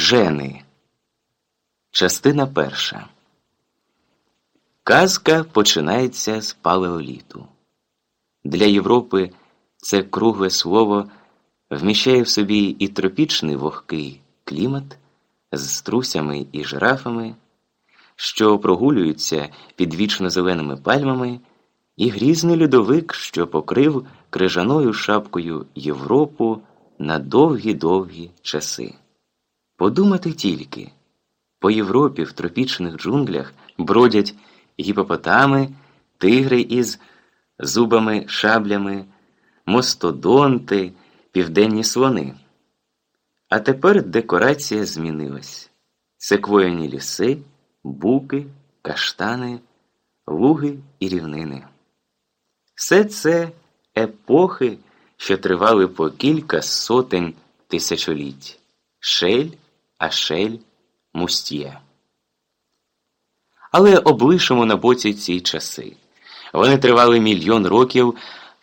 Жени. Частина перша. Казка починається з палеоліту. Для Європи це кругле слово вміщає в собі і тропічний вогкий клімат з струсями і жирафами, що прогулюються під вічно зеленими пальмами, і грізний льодовик, що покрив крижаною шапкою Європу на довгі-довгі часи. Подумати тільки, по Європі в тропічних джунглях бродять гіпопотами, тигри із зубами, шаблями, мостодонти, південні слони. А тепер декорація змінилась: секвояні ліси, буки, каштани, луги і рівнини. Все це епохи, що тривали по кілька сотень тисячоліть шель, ашель, мустє. Але облишимо на боці ці часи. Вони тривали мільйон років,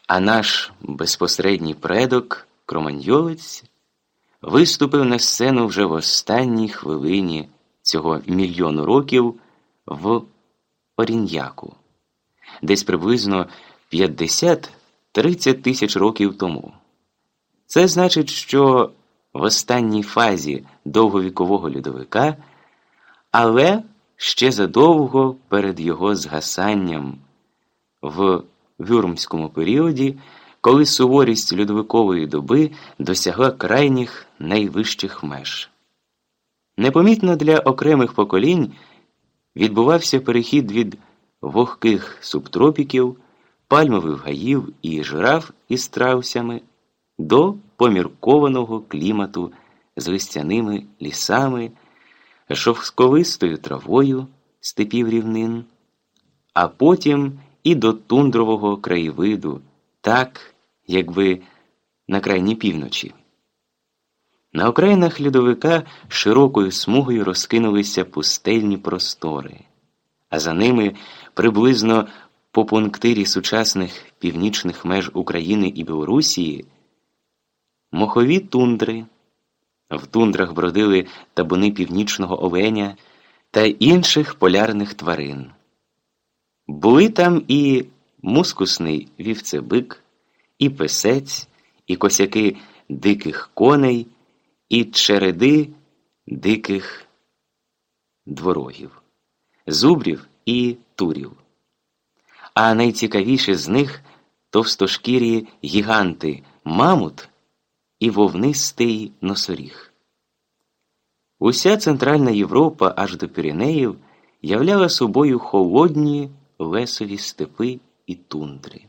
а наш безпосередній предок, Кроманьолець, виступив на сцену вже в останній хвилині цього мільйону років в Оріньяку, десь приблизно 50-30 тисяч років тому. Це значить, що в останній фазі довговікового льодовика, але ще задовго перед його згасанням в вюрмському періоді, коли суворість льодовикової доби досягла крайніх найвищих меж. Непомітно для окремих поколінь відбувався перехід від вогких субтропіків, пальмових гаїв і жираф із страусями до поміркованого клімату з листяними лісами, шовсковистою травою степів рівнин, а потім і до тундрового краєвиду, так, якби на крайній півночі. На окраїнах льодовика широкою смугою розкинулися пустельні простори, а за ними приблизно по пунктирі сучасних північних меж України і Білорусії мохові тундри. В тундрах бродили табуни північного оленя та інших полярних тварин. Були там і мускусний вівцебик, і песець, і косяки диких коней, і череди диких дворогів, зубрів і турів. А найцікавіші з них товстошкірі гіганти мамут і вовнистий носоріг. Уся Центральна Європа аж до Піренеїв являла собою холодні лесові степи і тундри.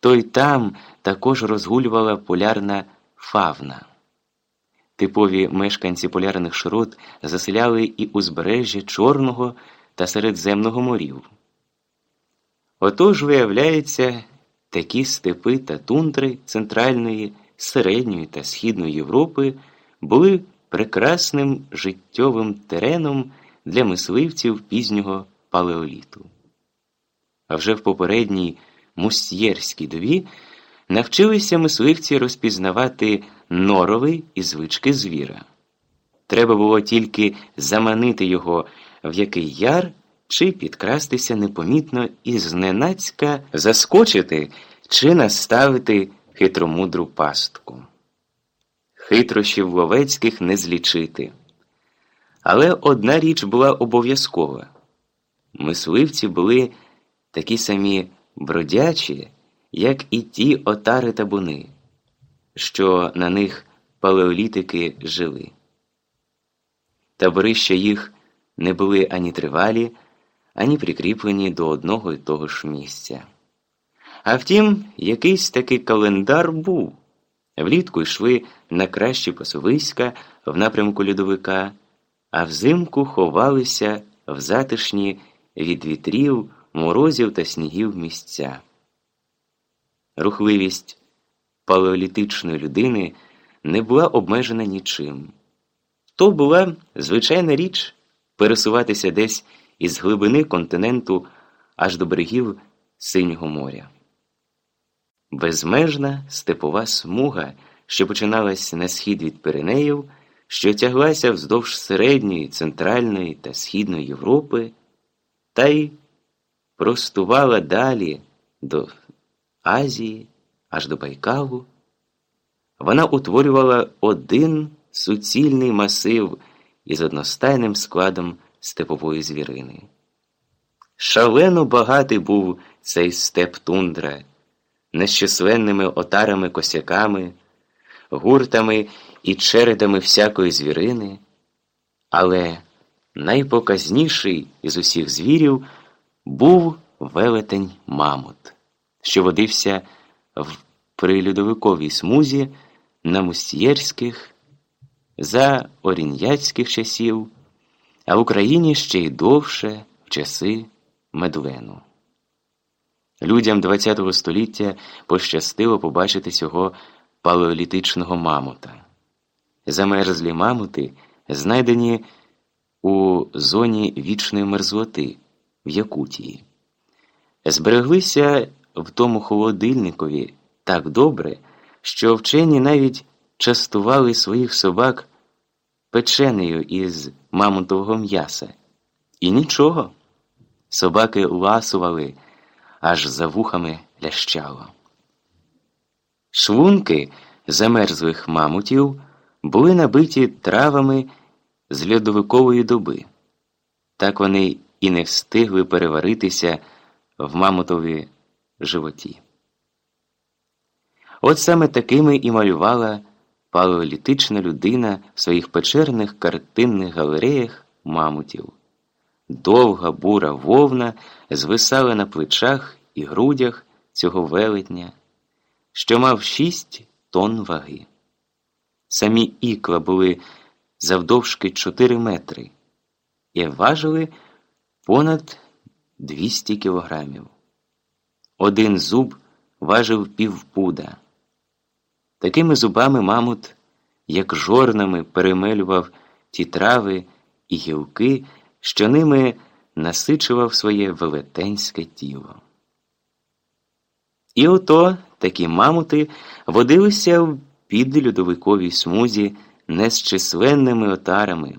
То й там також розгулювала полярна фавна. Типові мешканці полярних широт заселяли і узбережжя Чорного та Середземного морів. Отож, виявляється, Такі степи та тундри Центральної, Середньої та Східної Європи були прекрасним життєвим тереном для мисливців пізнього палеоліту. А вже в попередній мустьєрській дові навчилися мисливці розпізнавати норови і звички звіра. Треба було тільки заманити його в який яр чи підкрастися непомітно і зненацька заскочити чи наставити хитромудру пастку. Хитрощів ловецьких не злічити. Але одна річ була обов'язкова мисливці були такі самі бродячі, як і ті отари табуни, що на них палеолітики жили. Таборища їх не були ані тривалі ані прикріплені до одного і того ж місця. А втім, якийсь такий календар був. Влітку йшли на кращі пасовиська в напрямку льодовика, а взимку ховалися в затишні від вітрів, морозів та снігів місця. Рухливість палеолітичної людини не була обмежена нічим. То була звичайна річ пересуватися десь із глибини континенту аж до берегів Синього моря. Безмежна степова смуга, що починалась на схід від Пиренеїв, що тяглася вздовж середньої, центральної та східної Європи, та й простувала далі до Азії аж до Байкалу, вона утворювала один суцільний масив із одностайним складом степової звірини. Шалено багатий був цей степ тундра, нещисленними отарами косяками, гуртами і чередами всякої звірини, але найпоказніший із усіх звірів був велетень Мамут, що водився в прилюдовиковій смузі на мустієрських, за орін'яцьких часів, а в Україні ще й довше в часи Медлену. Людям ХХ століття пощастило побачити цього палеолітичного мамута. Замерзлі мамути знайдені у зоні вічної мерзлоти в Якутії. Збереглися в тому холодильникові так добре, що вчені навіть частували своїх собак печенею із мамонтового м'яса. І нічого. Собаки ласували, аж за вухами лящало. Шлунки замерзлих мамутів були набиті травами з льодовикової доби. Так вони і не встигли переваритися в мамутові животі. От саме такими і малювала палеолітична людина в своїх печерних картинних галереях мамутів. Довга бура вовна звисала на плечах і грудях цього велетня, що мав шість тонн ваги. Самі ікла були завдовжки 4 метри і важили понад 200 кілограмів. Один зуб важив півпуда. Такими зубами мамут, як жорнами, перемелював ті трави і гілки, що ними насичував своє велетенське тіло. І ото такі мамути водилися в підлюдовиковій смузі не з численними отарами.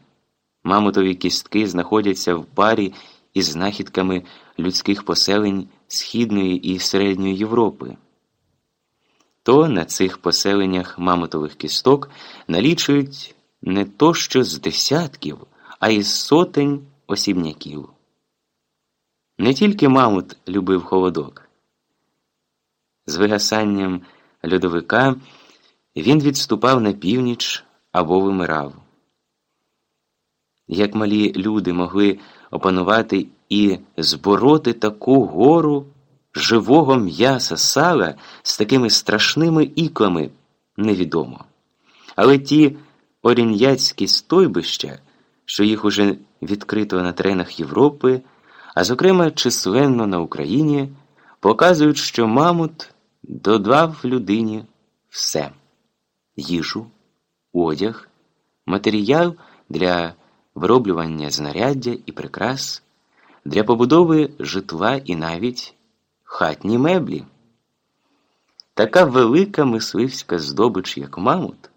Мамутові кістки знаходяться в парі із знахідками людських поселень Східної і Середньої Європи. То на цих поселеннях мамутових кісток налічують не то що з десятків, а із сотень осібняків. Не тільки мамут любив холодок. З вигасанням льодовика він відступав на північ або вимирав. Як малі люди могли опанувати і збороти таку гору живого м'яса сала з такими страшними іклами невідомо. Але ті орін'яцькі стойбища, що їх уже відкрито на теренах Європи, а зокрема численно на Україні, показують, що Мамут додав людині все їжу, одяг, матеріал для вироблювання знаряддя і прикрас, для побудови житла і навіть хатні меблі. Така велика мисливська здобич, як Мамут,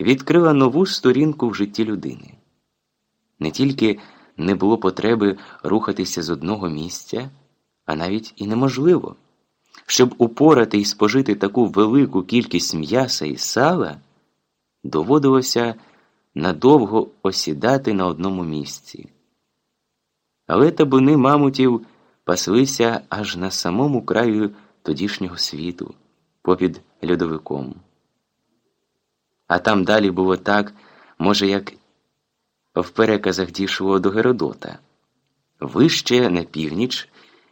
відкрила нову сторінку в житті людини. Не тільки не було потреби рухатися з одного місця, а навіть і неможливо. Щоб упорати і спожити таку велику кількість м'яса і сала, доводилося надовго осідати на одному місці. Але табуни мамутів паслися аж на самому краю тодішнього світу, попід льодовиком. А там далі було так, може, як в переказах дійшло до Геродота. Вище на північ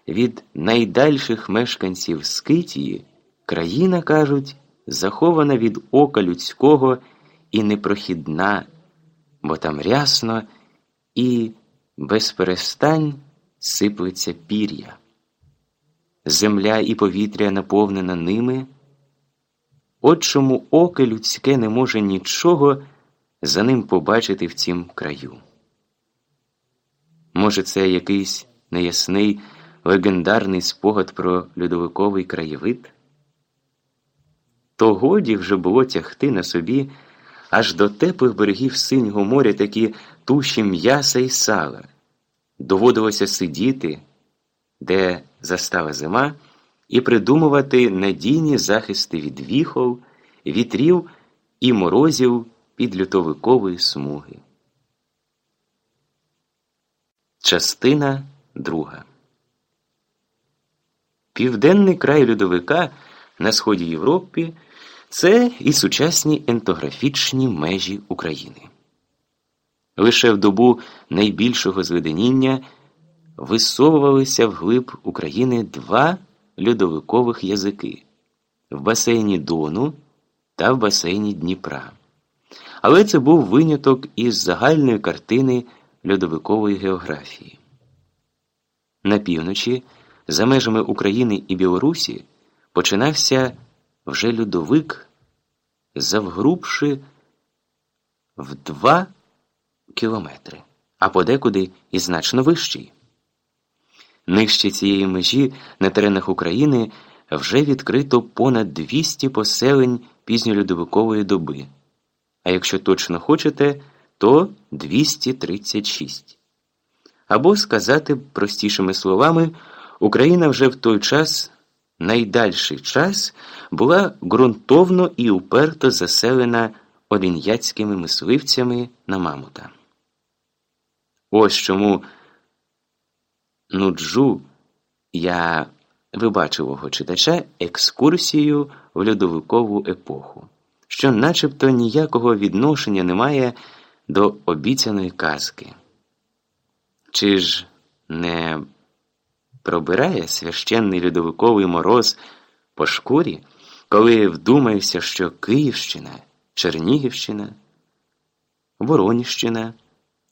від найдальших мешканців Скитії країна, кажуть, захована від ока людського і непрохідна, бо там рясно і без перестань сиплеться пір'я. Земля і повітря наповнена ними, от чому око людське не може нічого за ним побачити в цім краю. Може, це якийсь неясний легендарний спогад про льодовиковий краєвид? То годі вже було тягти на собі аж до теплих берегів синього моря такі туші м'яса і сала. Доводилося сидіти, де застала зима, і придумувати надійні захисти від віхов, вітрів і морозів під лютовикової смуги. Частина друга Південний край льодовика на сході Європи це і сучасні ентографічні межі України. Лише в добу найбільшого зведеніння висовувалися вглиб України два льодовикових язики в басейні Дону та в басейні Дніпра. Але це був виняток із загальної картини льодовикової географії. На півночі, за межами України і Білорусі, починався вже льодовик, завгрубши в два кілометри, а подекуди і значно вищий. Нижче цієї межі на теренах України вже відкрито понад 200 поселень пізньольодовикової доби. А якщо точно хочете, то 236. Або сказати простішими словами, Україна вже в той час, найдальший час, була ґрунтовно і уперто заселена олін'яцькими мисливцями на Мамута. Ось чому нуджу я вибачивого читача екскурсію в льодовикову епоху, що начебто ніякого відношення немає до обіцяної казки. Чи ж не пробирає священний льодовиковий мороз по шкурі, коли вдумаєшся, що Київщина, Чернігівщина, Вороніщина,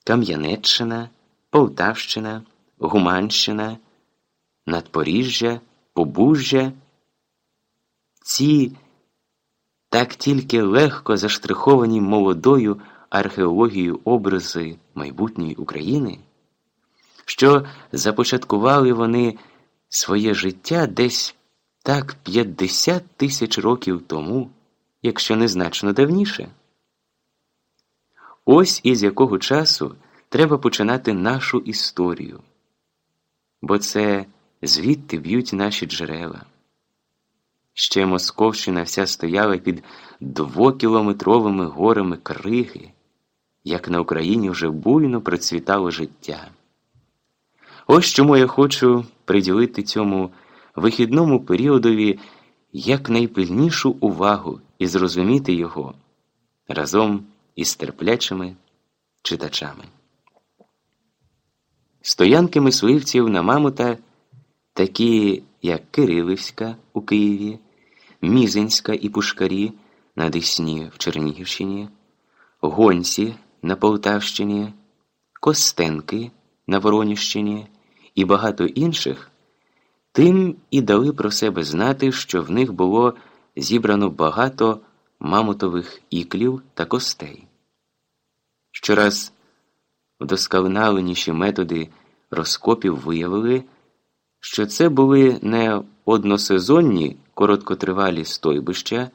Кам'янеччина, Полтавщина, Гуманщина, Надпоріжжя, Побужжя, ці так тільки легко заштриховані молодою археологією образи майбутньої України, що започаткували вони своє життя десь так 50 тисяч років тому, якщо не значно давніше. Ось із якого часу треба починати нашу історію, бо це звідти б'ють наші джерела. Ще Московщина вся стояла під двокілометровими горами криги, як на Україні вже буйно процвітало життя. Ось чому я хочу приділити цьому вихідному періодові якнайпильнішу увагу і зрозуміти його разом із терплячими читачами. Стоянки мисливців на Мамута, такі як Кирилівська у Києві, Мізинська і Пушкарі на Десні в Чернігівщині, Гонці на Полтавщині, Костенки на Вороніщині і багато інших, тим і дали про себе знати, що в них було зібрано багато мамутових іклів та костей. Щораз вдосконаленіші методи розкопів виявили, що це були не односезонні короткотривалі стойбища,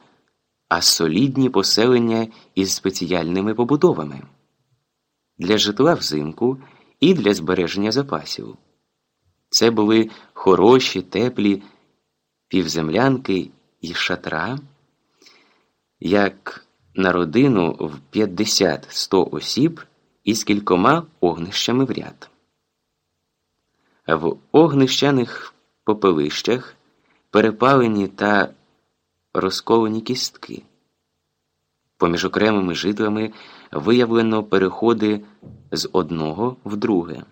а солідні поселення із спеціальними побудовами для житла взимку і для збереження запасів. Це були хороші, теплі півземлянки і шатра, як на родину в 50-100 осіб із кількома огнищами в ряд. В огнищаних попелищах перепалені та розколені кістки. Поміж окремими житлами виявлено переходи з одного в друге,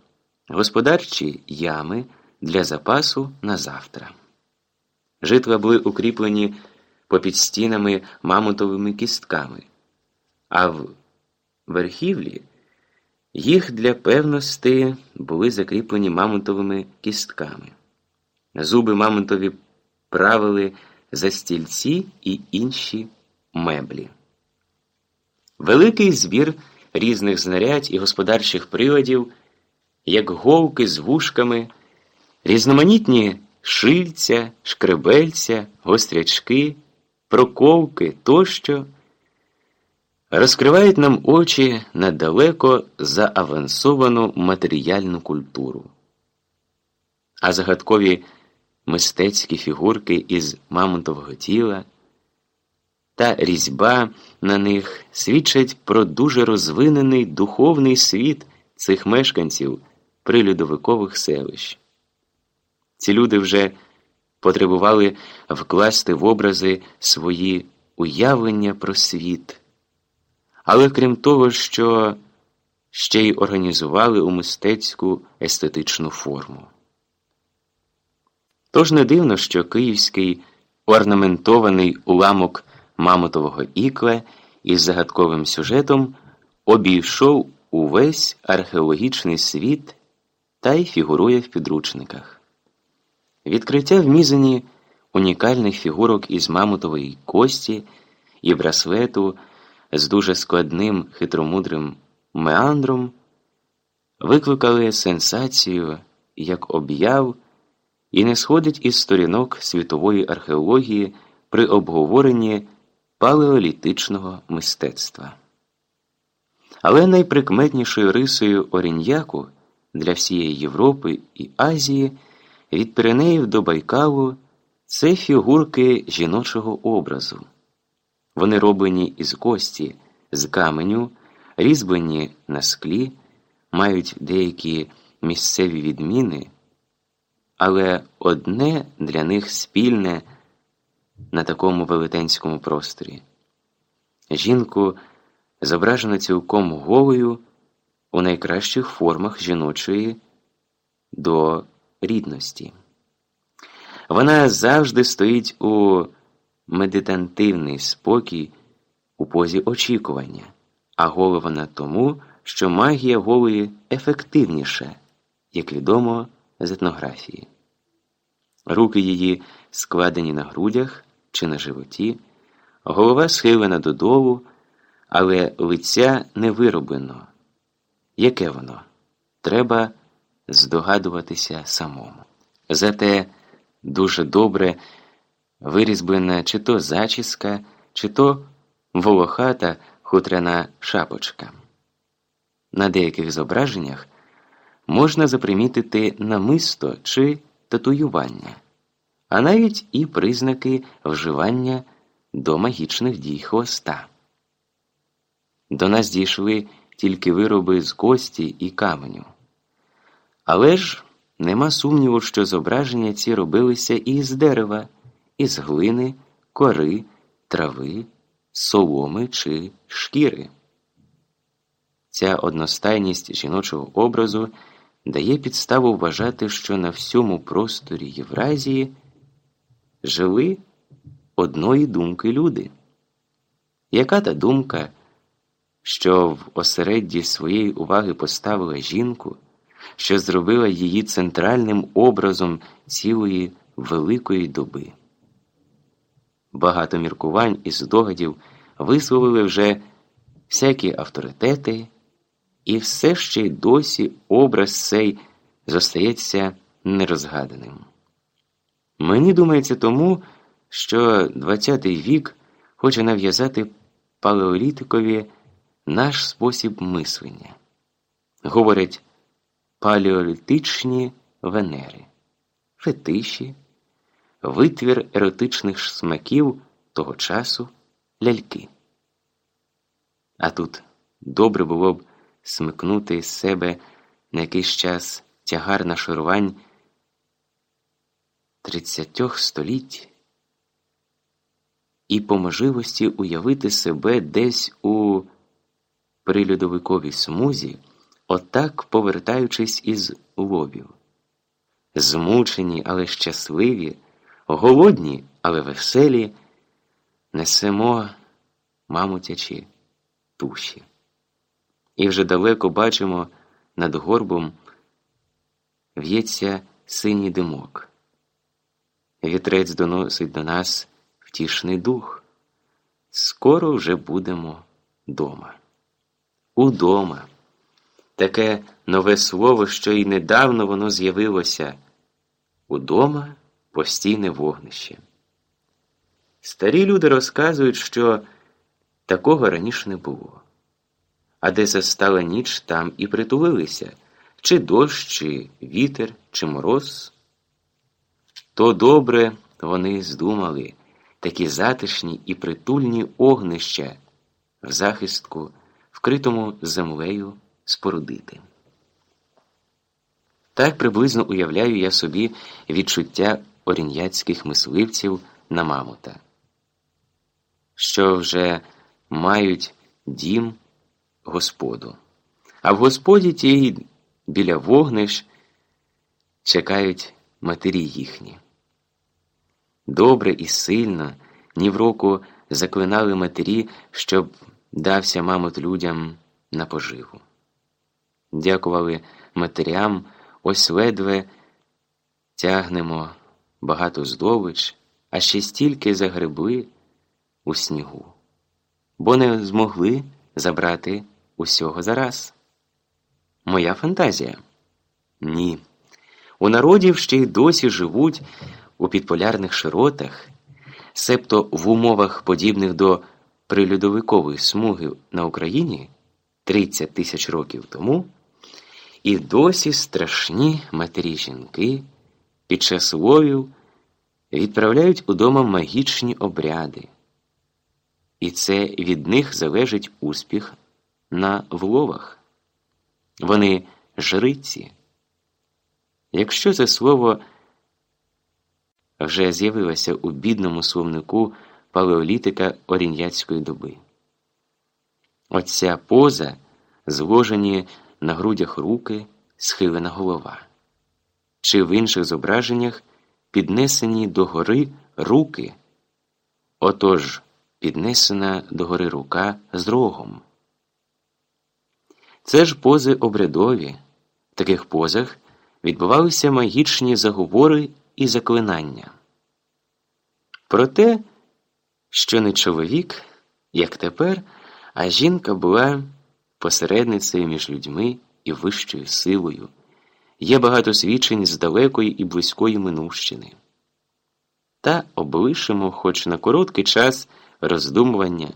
господарчі ями для запасу на завтра. Житла були укріплені попід стінами мамонтовими кістками, а в верхівлі їх для певності були закріплені мамонтовими кістками. Зуби мамонтові правили за стільці і інші меблі. Великий збір різних знарядь і господарчих приладів, як голки з вушками, різноманітні шильця, шкребельця, гострячки, проковки тощо, розкривають нам очі на далеко заавансовану матеріальну культуру. А загадкові мистецькі фігурки із мамонтового тіла та різьба на них свідчать про дуже розвинений духовний світ цих мешканців прилюдовикових селищ. Ці люди вже потребували вкласти в образи свої уявлення про світ, але крім того, що ще й організували у мистецьку естетичну форму. Тож не дивно, що київський орнаментований уламок Мамотового ікле із загадковим сюжетом обійшов увесь археологічний світ та й фігурує в підручниках. Відкриття в Мізені унікальних фігурок із мамутової кості і браслету з дуже складним хитромудрим меандром викликали сенсацію як об'яв і не сходить із сторінок світової археології при обговоренні палеолітичного мистецтва. Але найприкметнішою рисою Оріньяку для всієї Європи і Азії від Піренеїв до Байкалу це фігурки жіночого образу. Вони роблені із кості, з каменю, різьблені на склі, мають деякі місцеві відміни, але одне для них спільне на такому велетенському просторі. Жінку зображено цілком голою у найкращих формах жіночої до рідності. Вона завжди стоїть у медитативний спокій у позі очікування, а голова тому, що магія голої ефективніша, як відомо з етнографії. Руки її складені на грудях чи на животі, голова схилена додолу, але лиця не вироблено. Яке воно? Треба здогадуватися самому. Зате дуже добре вирізблена чи то зачіска, чи то волохата хутряна шапочка. На деяких зображеннях можна запримітити намисто чи татуювання, а навіть і признаки вживання до магічних дій хвоста. До нас дійшли тільки вироби з кості і каменю. Але ж нема сумніву, що зображення ці робилися і з дерева, із глини, кори, трави, соломи чи шкіри. Ця одностайність жіночого образу дає підставу вважати, що на всьому просторі Євразії жили одної думки люди. Яка та думка, що в осередді своєї уваги поставила жінку, що зробила її центральним образом цілої великої доби? Багато міркувань і здогадів висловили вже всякі авторитети, і все ще й досі образ цей зостається нерозгаданим. Мені думається тому, що ХХ вік хоче нав'язати палеолітикові наш спосіб мислення. Говорять палеолітичні венери, фетиші, витвір еротичних смаків того часу ляльки. А тут добре було б смикнути з себе на якийсь час тягар нашарувань тридцятьох століть і по можливості уявити себе десь у прилюдовиковій смузі, отак повертаючись із лобів. Змучені, але щасливі, голодні, але веселі, несемо мамутячі туші. І вже далеко бачимо над горбом в'ється синій димок. Вітрець доносить до нас втішний дух. Скоро вже будемо дома. Удома. Таке нове слово, що й недавно воно з'явилося. Удома постійне вогнище. Старі люди розказують, що такого раніше не було. А де застала ніч, там і притулилися чи дощ, чи вітер, чи мороз. То добре вони здумали такі затишні і притульні огнища в захистку, вкритому землею спорудити. Так приблизно уявляю я собі відчуття орін'яцьких мисливців на мамута, що вже мають дім господу, а в господі тій біля вогнищ чекають матері їхні. Добре і сильно ні в року заклинали матері, щоб дався мамут людям на поживу. Дякували матерям, ось ледве тягнемо багато здобич, а ще стільки загребли у снігу, бо не змогли забрати усього зараз. Моя фантазія? Ні. У народів ще й досі живуть у підполярних широтах, себто в умовах, подібних до прилюдовикової смуги на Україні 30 тисяч років тому, і досі страшні матері жінки під час ловів відправляють удома магічні обряди, і це від них залежить успіх на вловах. Вони жриці. Якщо це слово вже з'явилося у бідному словнику палеолітика орін'яцької доби. Оця поза, зложені на грудях руки, схилена голова, чи в інших зображеннях піднесені до гори руки, отож піднесена до гори рука з рогом. Це ж пози обрядові. В таких позах відбувалися магічні заговори і заклинання. Про те, що не чоловік, як тепер, а жінка була посередницею між людьми і вищою силою, є багато свідчень з далекої і близької минувщини. Та облишимо, хоч на короткий час роздумування,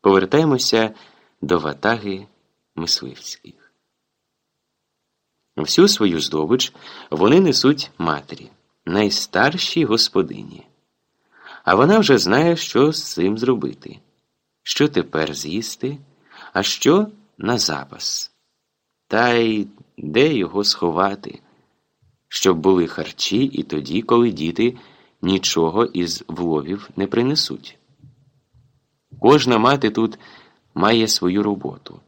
повертаємося до ватаги мисливських. Всю свою здобич вони несуть матері, найстаршій господині. А вона вже знає, що з цим зробити, що тепер з'їсти, а що на запас, та й де його сховати, щоб були харчі і тоді, коли діти нічого із вловів не принесуть. Кожна мати тут має свою роботу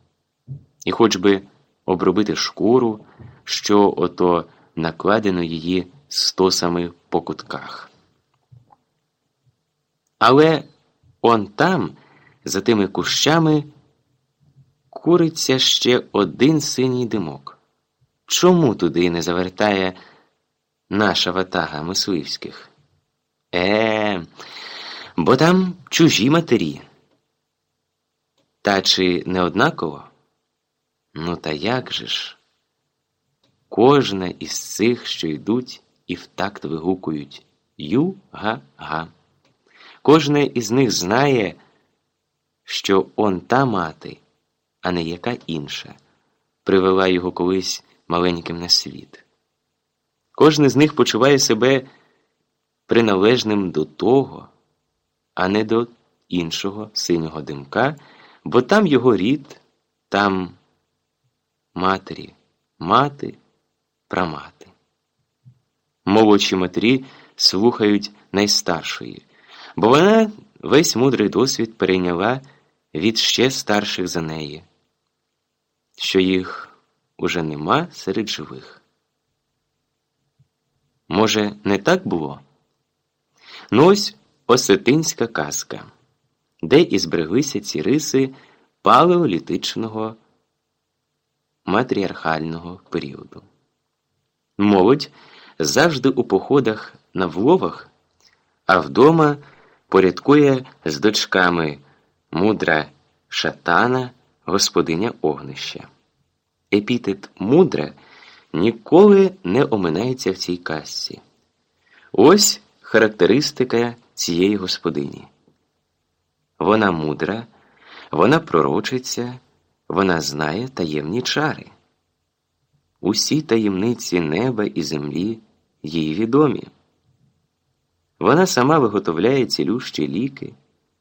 і хоч би обробити шкуру, що ото накладено її стосами по кутках. Але он там, за тими кущами, куриться ще один синій димок. Чому туди не завертає наша ватага мисливських? Е, бо там чужі матері. Та чи не однаково? Ну, та як же ж? Кожна із цих, що йдуть і в такт вигукують Ю-га-га. Кожна із них знає, що он та мати, а не яка інша, привела його колись маленьким на світ. Кожен з них почуває себе приналежним до того, а не до іншого синього димка, бо там його рід, там матері, мати, прамати. Молодші матері слухають найстаршої, бо вона весь мудрий досвід перейняла від ще старших за неї, що їх уже нема серед живих. Може, не так було? Ну ось осетинська казка, де і збереглися ці риси палеолітичного матріархального періоду. Молодь завжди у походах на вловах, а вдома порядкує з дочками мудра шатана, господиня огнища. Епітет мудра ніколи не оминається в цій казці. Ось характеристика цієї господині. Вона мудра, Вона пророчиться, вона знає таємні чари. Усі таємниці неба і землі їй відомі. Вона сама виготовляє цілющі ліки,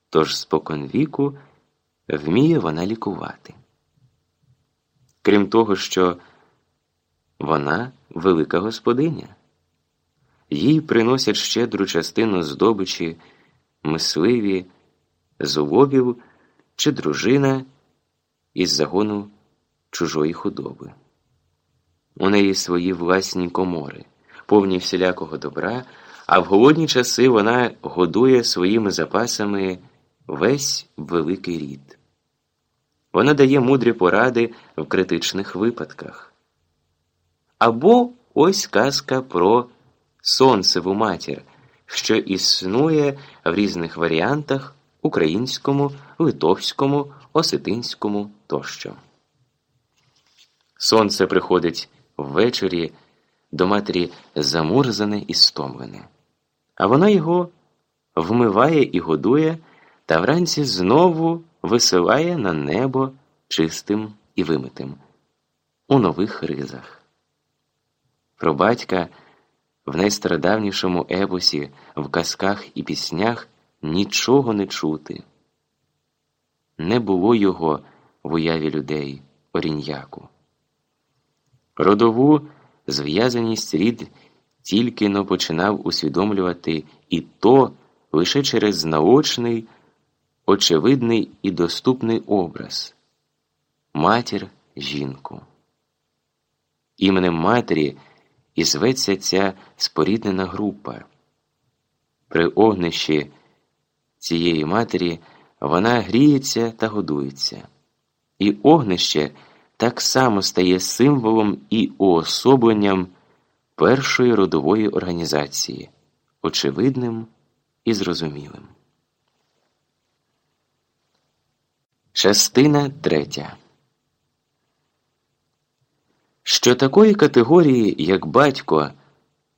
тож споконвіку вміє вона лікувати. Крім того, що вона велика господиня, їй приносять щедру частину здобичі, мисливі, золобів чи дружина із загону чужої худоби. У неї свої власні комори, повні всілякого добра, а в голодні часи вона годує своїми запасами весь великий рід. Вона дає мудрі поради в критичних випадках. Або ось казка про сонцеву матір, що існує в різних варіантах українському, литовському, осетинському тощо. Сонце приходить ввечері до матері замурзане і стомлене, а вона його вмиває і годує, та вранці знову висилає на небо чистим і вимитим у нових ризах. Про батька в найстрадавнішому епосі, в казках і піснях нічого не чути. Не було його в уяві людей оріньяку. Родову зв'язаність рід тільки но починав усвідомлювати і то лише через наочний, очевидний і доступний образ матір жінку. Іменем матері і зветься ця споріднена група. При огнищі цієї матері вона гріється та годується, і огнище так само стає символом і уособленням першої родової організації, очевидним і зрозумілим. Частина третя. Що такої категорії, як батько,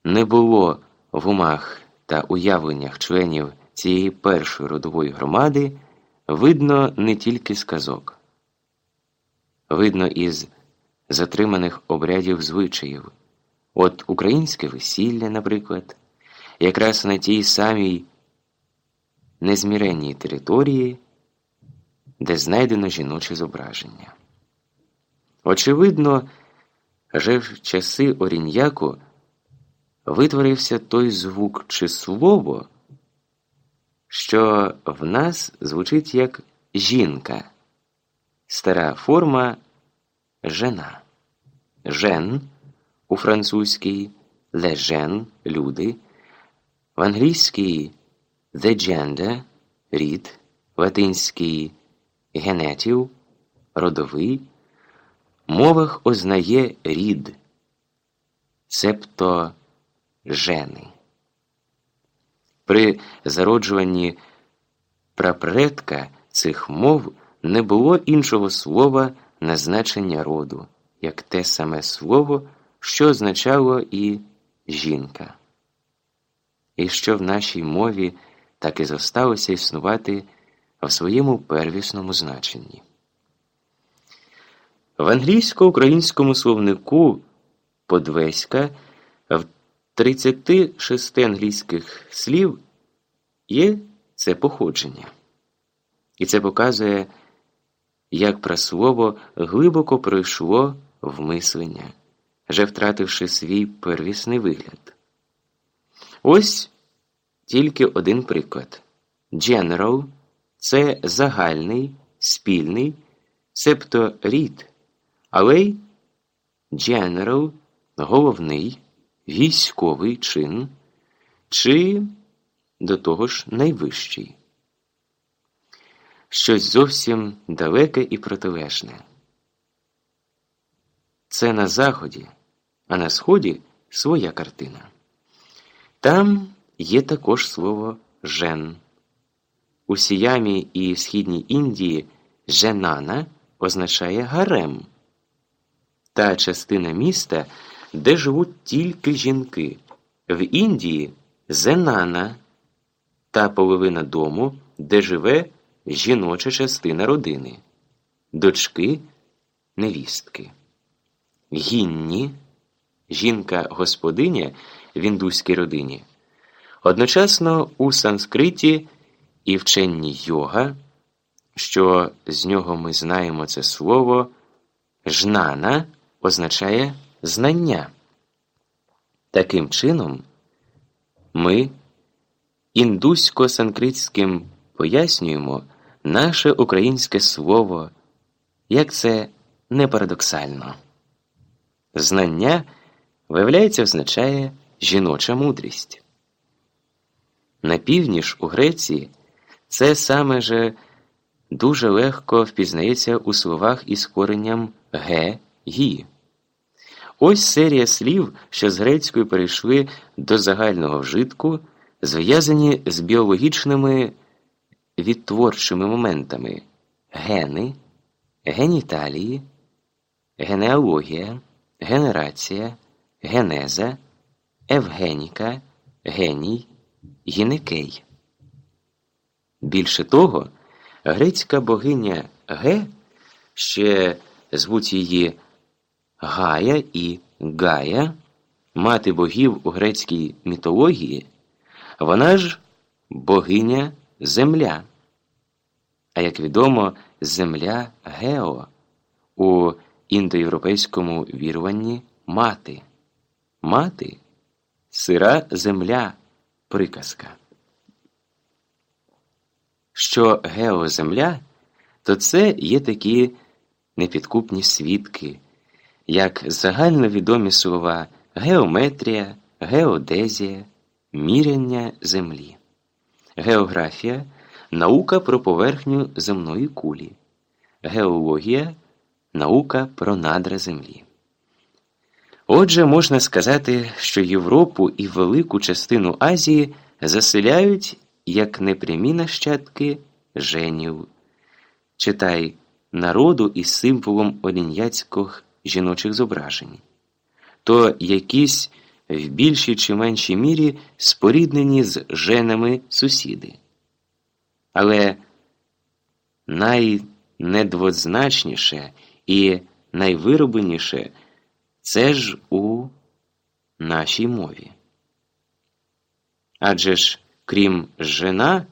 не було в умах та уявленнях членів цієї першої родової громади, видно не тільки з казок. Видно із затриманих обрядів звичаїв. От українське весілля, наприклад, якраз на тій самій незміренній території, де знайдено жіноче зображення. Очевидно, вже в часи оріньяку витворився той звук чи слово, що в нас звучить як жінка, стара форма жена. Жен у французькій лежен люди, в англійській the gender рід, латинській генетів родовий мовах ознає рід, цебто жени. При зароджуванні прапредка цих мов не було іншого слова на значення роду, як те саме слово, що означало і жінка, і що в нашій мові так і зосталося існувати в своєму первісному значенні. В англійсько-українському словнику Подвеська в 36 англійських слів є це походження. І це показує, як праслово глибоко пройшло в мислення, вже втративши свій первісний вигляд. Ось тільки один приклад. General – це загальний, спільний, себто рід. Але й general головний військовий чин чи до того ж найвищий. Щось зовсім далеке і протилежне. Це на заході, а на сході своя картина. Там є також слово жен. У Сіямі і Східній Індії женана означає гарем та частина міста, де живуть тільки жінки. В Індії зенана та половина дому, де живе жіноча частина родини, дочки невістки. Гінні жінка господиня в індуській родині. Одночасно у санскриті і вченні йога, що з нього ми знаємо це слово, жнана означає знання. Таким чином, ми індусько-санкритським пояснюємо наше українське слово, як це не парадоксально. Знання, виявляється, означає жіноча мудрість. На північ у Греції це саме же дуже легко впізнається у словах із коренням ге гі. Ось серія слів, що з грецької перейшли до загального вжитку, зв'язані з біологічними відтворчими моментами гени, геніталії, генеалогія, генерація, генеза, евгеніка, геній, гінекей. Більше того, грецька богиня Ге ще звуть її Гая і Гая, мати богів у грецькій мітології, вона ж богиня Земля. А як відомо, земля Гео у індоєвропейському віруванні мати. Мати сира земля приказка. Що геоземля, то це є такі непідкупні свідки, як загальновідомі слова геометрія, геодезія, міряння землі, географія наука про поверхню земної кулі, геологія наука про надра землі. Отже, можна сказати, що Європу і велику частину Азії заселяють як непрямі нащадки женів, читай народу із символом олін'яцьких жіночих зображень, то якісь в більшій чи меншій мірі споріднені з женами сусіди. Але найнедвозначніше і найвиробленіше це ж у нашій мові. Адже ж, крім жена,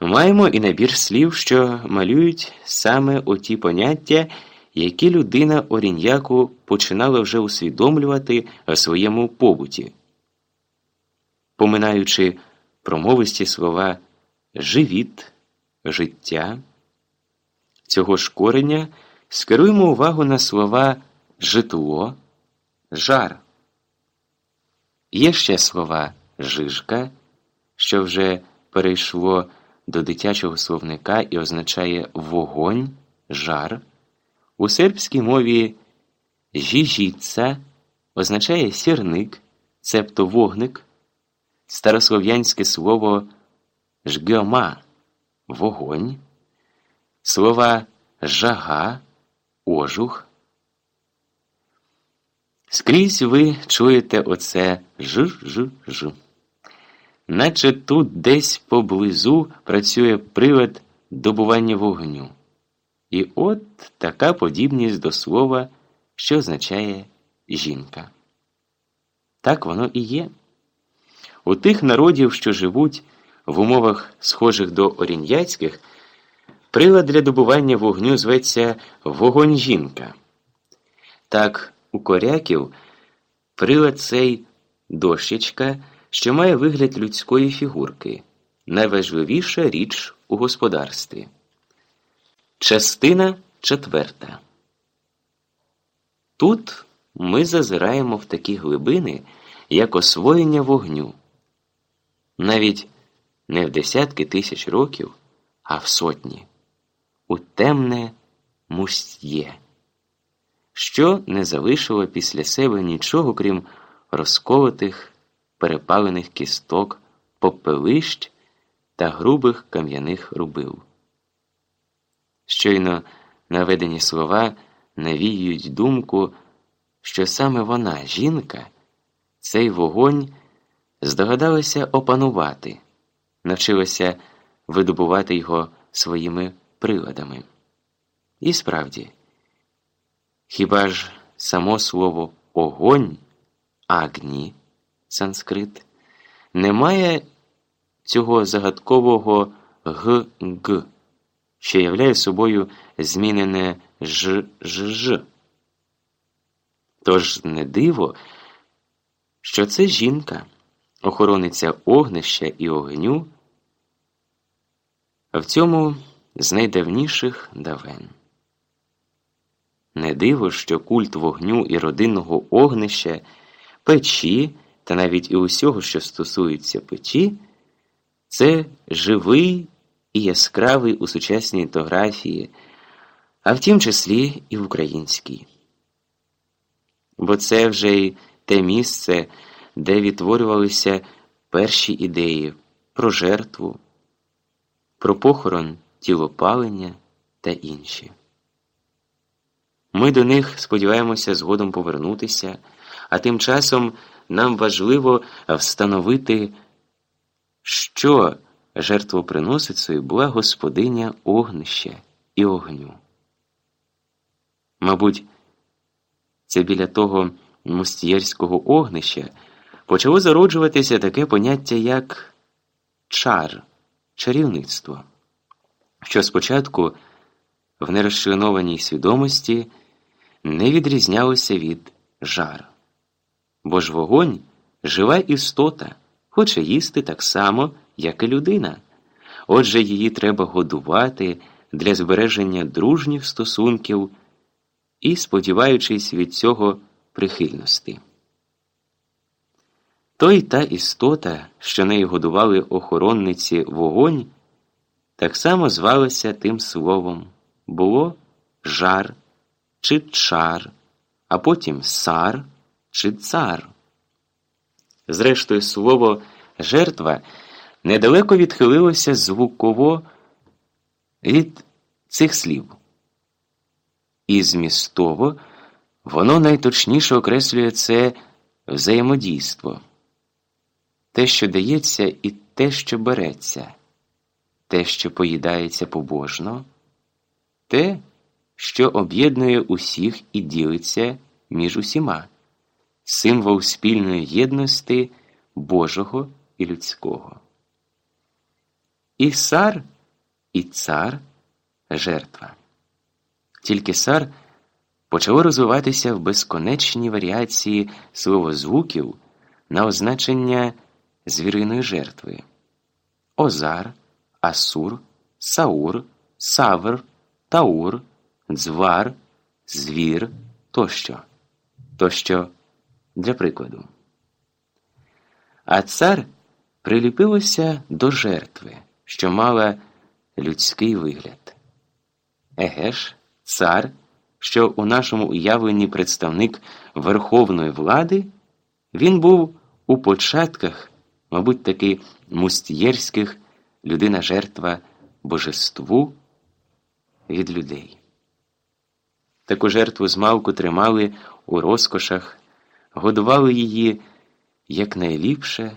маємо і набір слів, що малюють саме оті поняття, які людина оріньяку починала вже усвідомлювати у своєму побуті, поминаючи промовисті слова живіт, життя. Цього ж кореня скеруємо увагу на слова житло, жар. Є ще слова жижка, що вже перейшло до дитячого словника і означає вогонь, жар. У сербській мові жіжіца означає сірник, цебто вогник, старослов'янське слово жгьома вогонь, слова жага, ожух. Скрізь ви чуєте оце ж-ж-ж. Наче тут десь поблизу працює привид добування вогню. І от така подібність до слова, що означає жінка. Так воно і є. У тих народів, що живуть в умовах, схожих до орін'яцьких, прилад для добування вогню зветься вогонь жінка. Так, у коряків прилад цей дощечка, що має вигляд людської фігурки, найважливіша річ у господарстві. Частина четверта. Тут ми зазираємо в такі глибини, як освоєння вогню. Навіть не в десятки тисяч років, а в сотні, у темне мустє, що не залишило після себе нічого, крім розколотих, перепалених кісток, попелищ та грубих кам'яних рубил. Щойно наведені слова навіюють думку, що саме вона, жінка, цей вогонь здогадалася опанувати, навчилася видобувати його своїми приладами. І справді, хіба ж само слово огонь, агні, санскрит, не має цього загадкового г-г, що являє собою змінене ж-ж-ж. Тож не диво, що це жінка, охорониця огнища і огню, в цьому з найдавніших давен. Не диво, що культ вогню і родинного огнища, печі та навіть і усього, що стосується печі, це живий і яскравий у сучасній етнографії, а в тім числі і в українській. Бо це вже й те місце, де відтворювалися перші ідеї про жертву, про похорон тілопалення та інші. Ми до них сподіваємося згодом повернутися, а тим часом нам важливо встановити, що жертвоприносицею була господиня огнища і огню. Мабуть, це біля того мустієрського огнища почало зароджуватися таке поняття, як чар, чарівництво, що спочатку в нерозчленованій свідомості не відрізнялося від жар. Бо ж вогонь жива істота, хоче їсти так само, як і людина. Отже, її треба годувати для збереження дружніх стосунків і сподіваючись від цього прихильності. Той та істота, що нею годували охоронниці вогонь, так само звалася тим словом було жар чи чар, а потім сар чи цар. Зрештою, слово жертва недалеко відхилилося звуково від цих слів. І змістово воно найточніше окреслює це взаємодійство, те, що дається, і те, що береться, те, що поїдається побожно, те, що об'єднує усіх і ділиться між усіма, символ спільної єдності Божого і людського. І сар, і цар жертва. Тільки сар почало розвиватися в безконечній варіації словозвуків на означення звіриної жертви Озар, Асур, Саур, Савр, Таур, Дзвар, Звір тощо. Тощо для прикладу. А цар приліпилося до жертви, що мала людський вигляд. Егеш, цар, що у нашому уявленні представник верховної влади, він був у початках, мабуть, таки мустієрських людина жертва божеству від людей. Таку жертву змалку тримали у розкошах, годували її якнайліпше,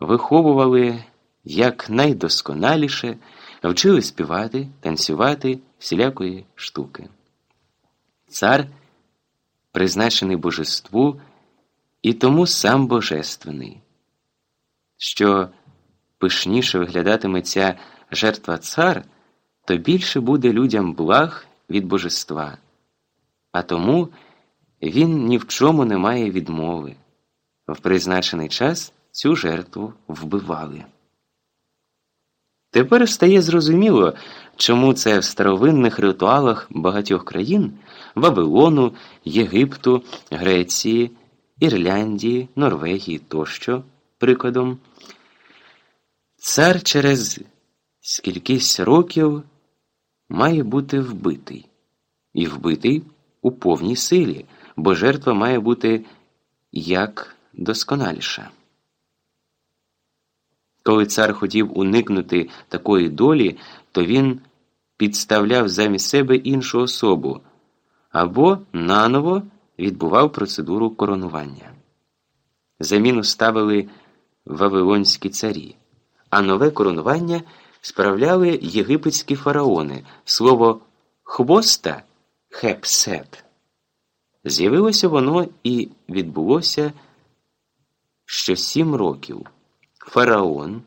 виховували якнайдосконаліше, вчили співати, танцювати всілякої штуки. Цар призначений божеству і тому сам божественний. Що пишніше виглядатиме ця жертва цар, то більше буде людям благ від божества, а тому він ні в чому не має відмови. В призначений час цю жертву вбивали. Тепер стає зрозуміло, чому це в старовинних ритуалах багатьох країн Вавилону, Єгипту, Греції, Ірляндії, Норвегії тощо, прикладом, цар через скількись років має бути вбитий, і вбитий у повній силі, бо жертва має бути як досконаліша. Коли цар хотів уникнути такої долі, то він підставляв замість себе іншу особу або наново відбував процедуру коронування. Заміну ставили вавилонські царі, а нове коронування справляли єгипетські фараони. Слово хвоста хепсет. З'явилося воно і відбулося що сім років. Фараон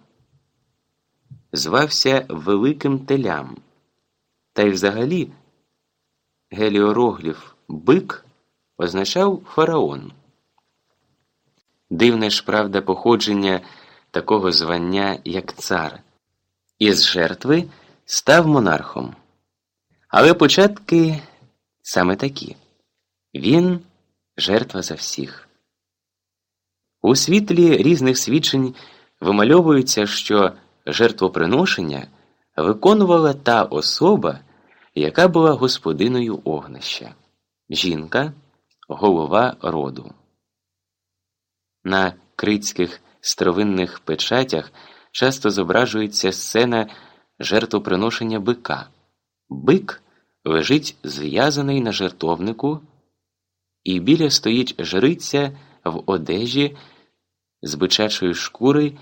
звався Великим Телям, та й взагалі геліорогліф бик означав фараон. Дивне ж правда походження такого звання, як цар, із жертви став монархом. Але початки саме такі він жертва за всіх. У світлі різних свідчень вимальовується, що жертвоприношення виконувала та особа, яка була господиною огнища жінка, голова роду. На критських стровинних печатях часто зображується сцена жертвоприношення бика. Бик лежить зв'язаний на жертовнику, і біля стоїть жриця в одежі з бичачої шкури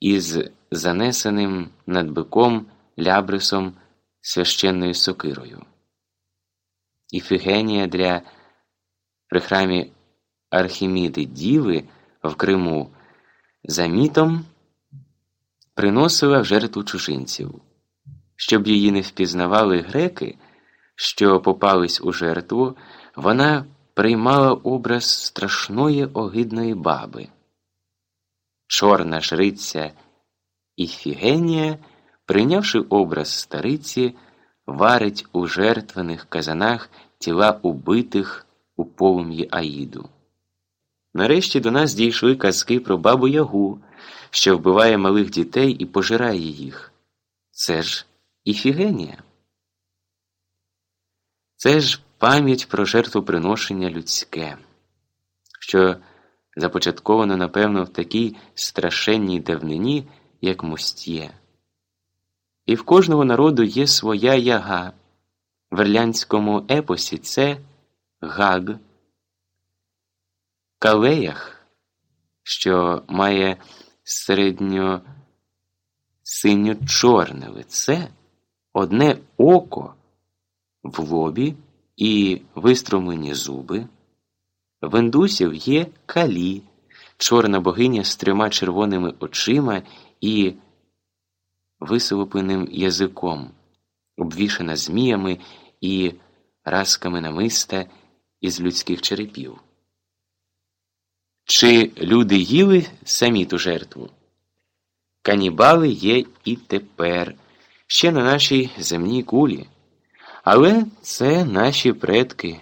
із занесеним над биком лябрисом священною сокирою. Іфігенія для при храмі Архіміди Діви в Криму за мітом приносила в жертву чужинців, щоб її не впізнавали греки, що попались у жертву, вона приймала образ страшної огидної баби. Чорна жриця Іфігенія, прийнявши образ стариці, варить у жертвених казанах тіла убитих у полум'ї Аїду. Нарешті до нас дійшли казки про бабу Ягу, що вбиває малих дітей і пожирає їх. Це ж Іфігенія. Це ж пам'ять про жертвоприношення людське, що започатковано, напевно, в такій страшенній давнині, як мостє. І в кожного народу є своя яга. В ірлянському епосі це гаг. Калеях, що має середньо синьо чорне лице, одне око в лобі і вистромлені зуби. В індусів є калі, чорна богиня з трьома червоними очима і висолопленим язиком, обвішана зміями і разками намиста із людських черепів. Чи люди їли самі ту жертву? Канібали є і тепер, ще на нашій земній кулі. Але це наші предки.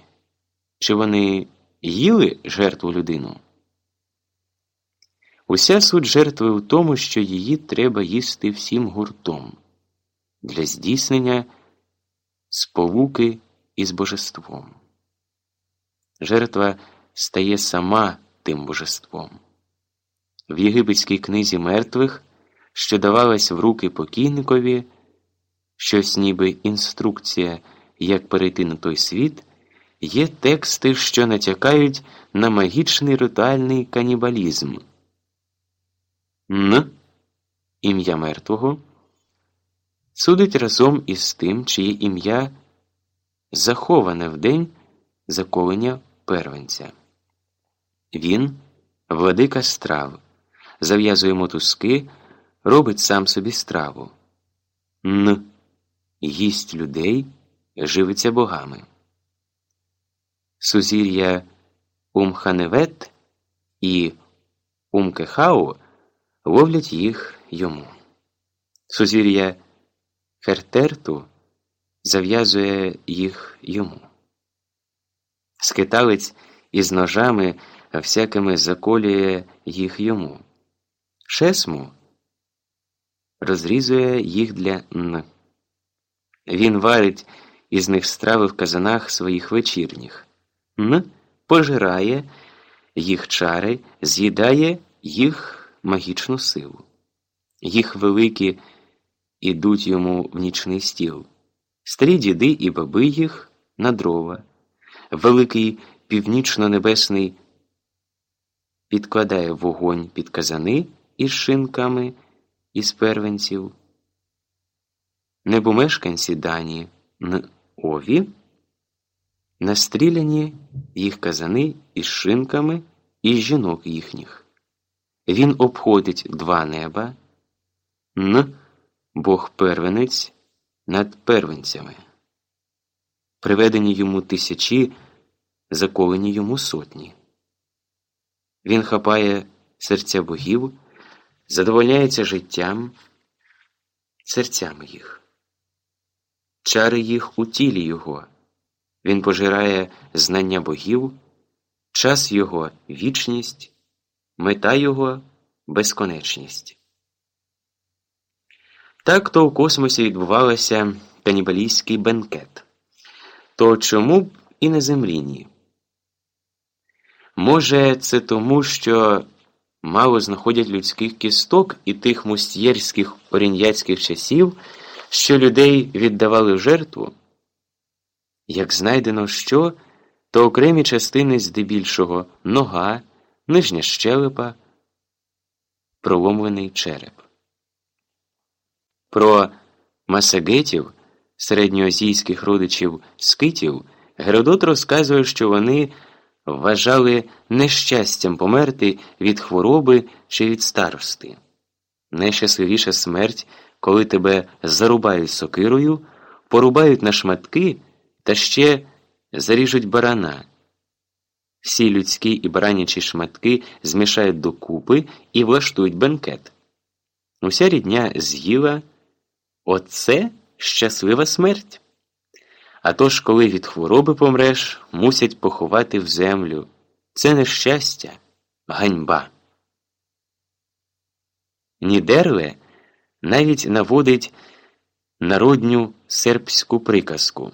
Чи вони їли жертву людину? Уся суть жертви в тому, що її треба їсти всім гуртом для здійснення сполуки із божеством. Жертва стає сама тим божеством. В єгипетській книзі мертвих, що давалась в руки покійникові, щось ніби інструкція як перейти на той світ, є тексти, що натякають на магічний ритуальний канібалізм. Н ім'я мертвого судить разом із тим, чиє ім'я заховане в день заколення первенця. Він, владика страв, зав'язує мотузки, робить сам собі страву. Н їсть людей живиться богами. Сузір'я Умханевет і Умкехау ловлять їх йому. Сузір'я Хертерту зав'язує їх йому. Скиталець із ножами всякими заколює їх йому. Шесму розрізує їх для Н. Він варить із них страви в казанах своїх вечірніх, Н пожирає їх чари, з'їдає їх магічну силу. Їх великі ідуть йому в нічний стіл, старі діди і баби їх на дрова, великий північно-небесний підкладає вогонь під казани із шинками із первенців. Небомешканці дані ові, настріляні їх казани із шинками і жінок їхніх. Він обходить два неба, н Бог первенець над первенцями. Приведені йому тисячі, заколені йому сотні. Він хапає серця богів, задовольняється життям, серцями їх, чари їх у тілі його. Він пожирає знання богів, час його вічність, мета його безконечність. Так то в космосі відбувався канібалійський бенкет. То чому б і на землі ні? Може, це тому, що мало знаходять людських кісток і тих мустьєрських орін'яцьких часів, що людей віддавали в жертву? Як знайдено що, то окремі частини здебільшого нога, нижня щелепа, проломлений череп. Про масагетів, середньоазійських родичів скитів, Геродот розказує, що вони вважали нещастям померти від хвороби чи від старости. Найщасливіша смерть, коли тебе зарубають сокирою, порубають на шматки та ще заріжуть барана. Всі людські і баранячі шматки змішають докупи і влаштують бенкет. Уся рідня з'їла оце щаслива смерть. А тож, коли від хвороби помреш, мусять поховати в землю. Це нещастя, ганьба. Нідерле навіть наводить народню сербську приказку.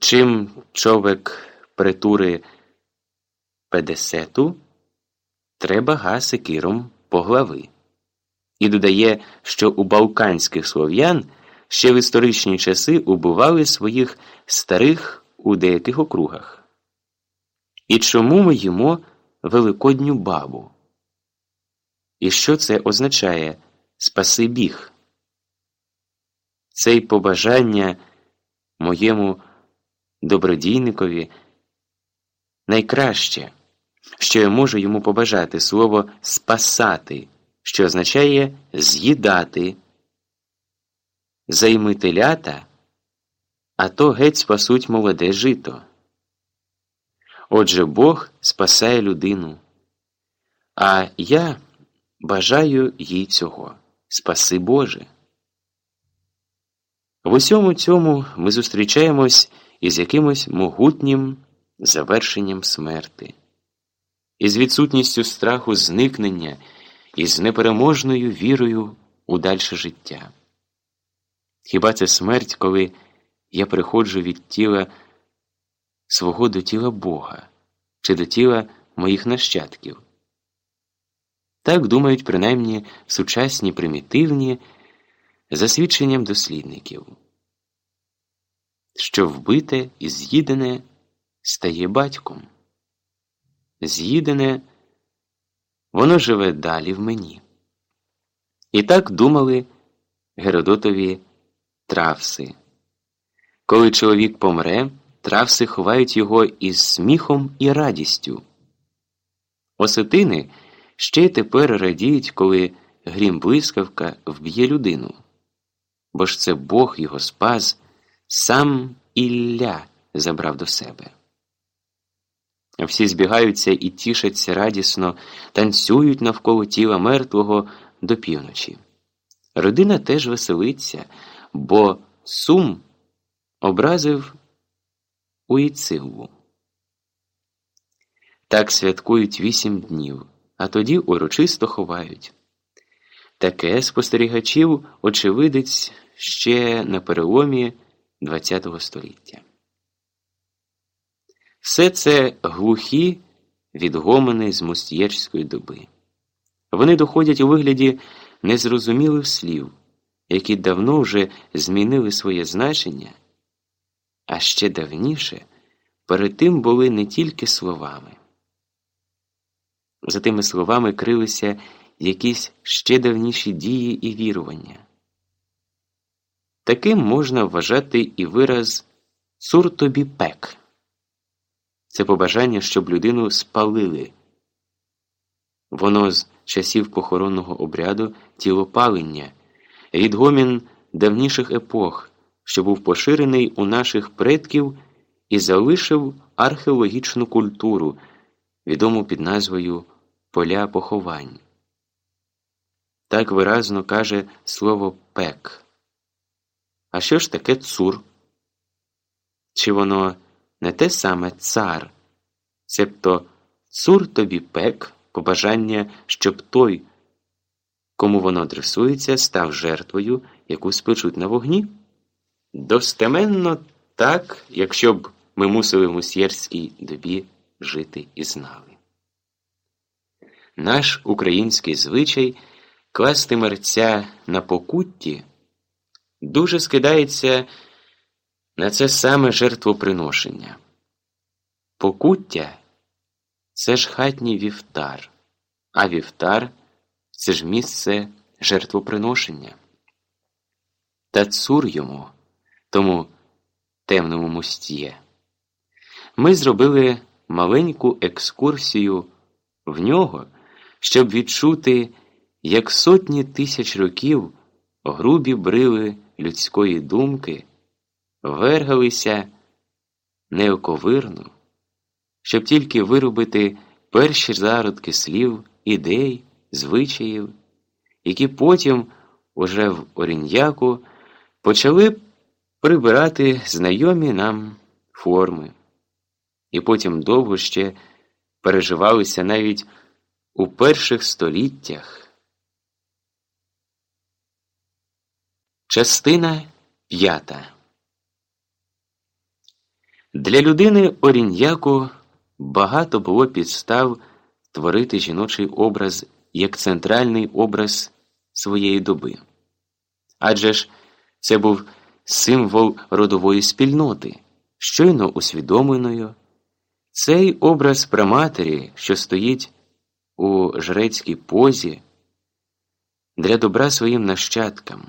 Чим човек притури педесету, треба га секиром по глави. І додає, що у балканських слов'ян ще в історичні часи убивали своїх старих у деяких округах. І чому ми їмо великодню бабу? І що це означає спаси біг? Це й побажання моєму добродійникові найкраще, що я можу йому побажати слово спасати, що означає з'їдати. Займи телята, а то геть спасуть молоде жито. Отже Бог спасає людину, а я бажаю їй цього. Спаси Боже. В усьому цьому ми зустрічаємось із якимось могутнім завершенням смерти, із відсутністю страху зникнення і з непереможною вірою у дальше життя. Хіба це смерть, коли я приходжу від тіла свого до тіла Бога чи до тіла моїх нащадків? Так думають принаймні сучасні примітивні за свідченням дослідників, що вбите і з'їдене стає батьком. З'їдене, воно живе далі в мені. І так думали Геродотові травси. Коли чоловік помре, травси ховають його із сміхом і радістю. Осетини ще тепер радіють, коли грім блискавка вб'є людину. Бо ж це Бог його спас, сам Ілля забрав до себе. Всі збігаються і тішаться радісно, танцюють навколо тіла мертвого до півночі. Родина теж веселиться бо сум образив Уїцилву. Так святкують вісім днів, а тоді урочисто ховають. Таке спостерігачів очевидець ще на переломі ХХ століття. Все це глухі відгомини з мустієрської доби. Вони доходять у вигляді незрозумілих слів які давно вже змінили своє значення, а ще давніше перед тим були не тільки словами. За тими словами крилися якісь ще давніші дії і вірування. Таким можна вважати і вираз цур тобі пек. Це побажання, щоб людину спалили. Воно з часів похоронного обряду тілопалення, відгомін давніших епох, що був поширений у наших предків і залишив археологічну культуру, відому під назвою Поля поховань. Так виразно каже слово пек. А що ж таке цур? Чи воно не те саме цар, цебто цур тобі пек, побажання, щоб той, кому воно адресується, став жертвою, яку спечуть на вогні? Достеменно так, якщо б ми мусили в мусьєрській добі жити і знали. Наш український звичай класти мерця на покутті дуже скидається на це саме жертвоприношення. Покуття це ж хатній вівтар, а вівтар це ж місце жертвоприношення. Та цур йому, тому темному мостє. Ми зробили маленьку екскурсію в нього, щоб відчути, як сотні тисяч років грубі брили людської думки вергалися неоковирно, щоб тільки виробити перші зародки слів, ідей, звичаїв, які потім, уже в Оріньяку, почали прибирати знайомі нам форми, і потім довго ще переживалися навіть у перших століттях. Частина п'ята для людини Оріньяку багато було підстав творити жіночий образ як центральний образ своєї доби. Адже ж це був символ родової спільноти, щойно усвідомленою. Цей образ праматері, що стоїть у жрецькій позі, для добра своїм нащадкам.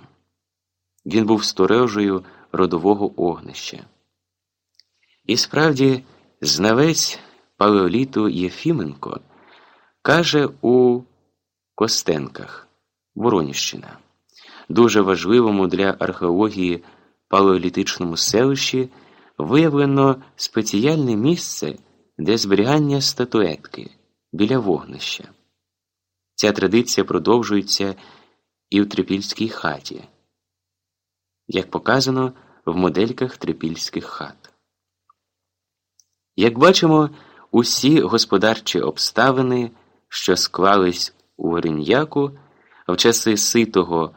Він був сторожею родового огнища. І справді, знавець палеоліту Єфіменко каже у Костенках Вороніщина, дуже важливому для археології палеолітичному селищі виявлено спеціальне місце для зберігання статуетки біля вогнища. Ця традиція продовжується і в трипільській хаті, як показано в модельках трипільських хат. Як бачимо, усі господарчі обставини, що склались у Горіньяку в часи ситого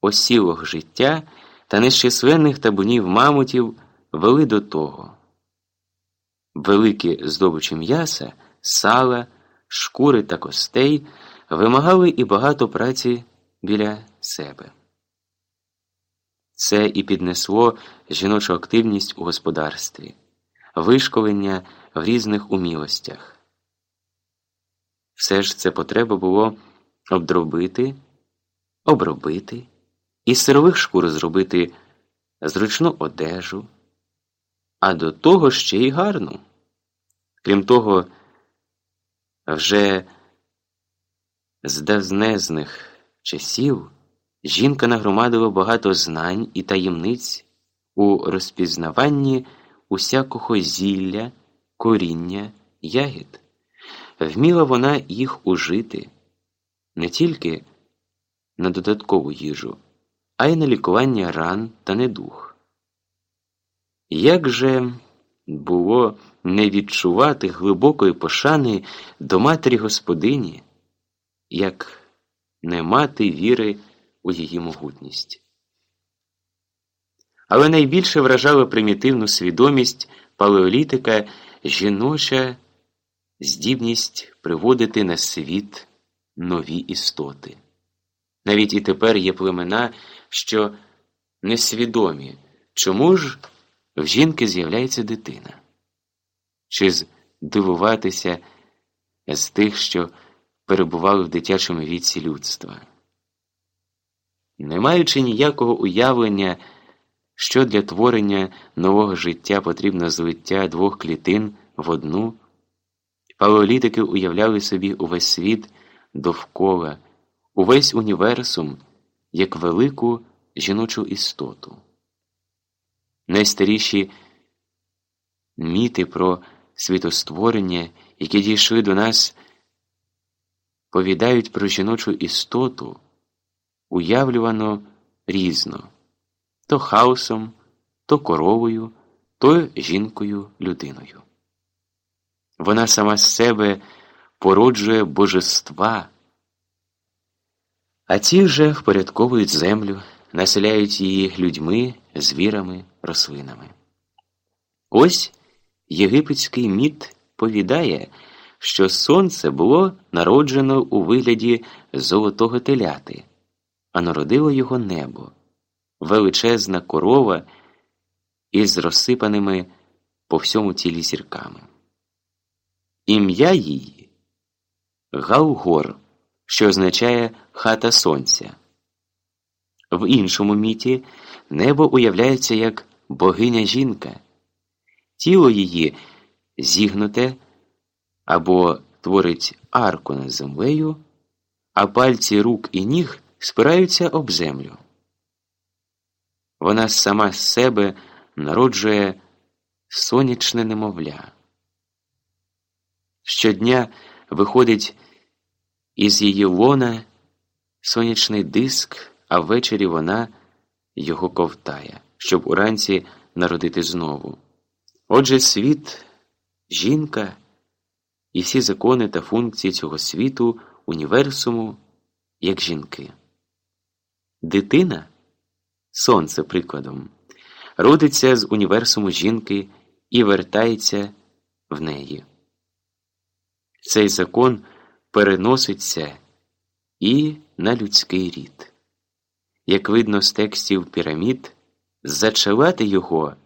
осілого життя та нещисленних табунів мамутів вели до того. Великі здобичі м'яса, сала, шкури та костей вимагали і багато праці біля себе. Це і піднесло жіночу активність у господарстві вишколення в різних умілостях. Все ж це потреба було обдробити, обробити, із сирових шкур зробити зручну одежу, а до того ще й гарну. Крім того, вже з давзнезних часів жінка нагромадила багато знань і таємниць у розпізнаванні усякого зілля, коріння, ягід. Вміла вона їх ужити не тільки на додаткову їжу, а й на лікування ран та недух. Як же було не відчувати глибокої пошани до матері господині, як не мати віри у її могутність? Але найбільше вражала примітивну свідомість палеолітика жіноча здібність приводити на світ нові істоти. Навіть і тепер є племена, що несвідомі, чому ж в жінки з'являється дитина? Чи здивуватися з тих, що перебували в дитячому віці людства? Не маючи ніякого уявлення що для творення нового життя потрібно злиття двох клітин в одну, палеолітики уявляли собі увесь світ довкола, увесь універсум як велику жіночу істоту. Найстаріші міти про світостворення, які дійшли до нас, повідають про жіночу істоту, уявлювано різно то хаосом, то коровою, то жінкою людиною. Вона сама з себе породжує божества, а ті вже впорядковують землю, населяють її людьми, звірами, рослинами. Ось єгипетський міт повідає, що сонце було народжено у вигляді золотого теляти, а народило його небо величезна корова із розсипаними по всьому тілі зірками. Ім'я її Галгор, що означає хата сонця. В іншому міті небо уявляється як богиня жінка, тіло її зігнуте або творить арку над землею, а пальці рук і ніг спираються об землю. Вона сама з себе народжує сонячне немовля. Щодня виходить із її лона сонячний диск, а ввечері вона його ковтає, щоб уранці народити знову. Отже, світ, жінка і всі закони та функції цього світу, універсуму, як жінки. Дитина сонце прикладом, родиться з універсуму жінки і вертається в неї. Цей закон переноситься і на людський рід. Як видно з текстів пірамід, зачавати його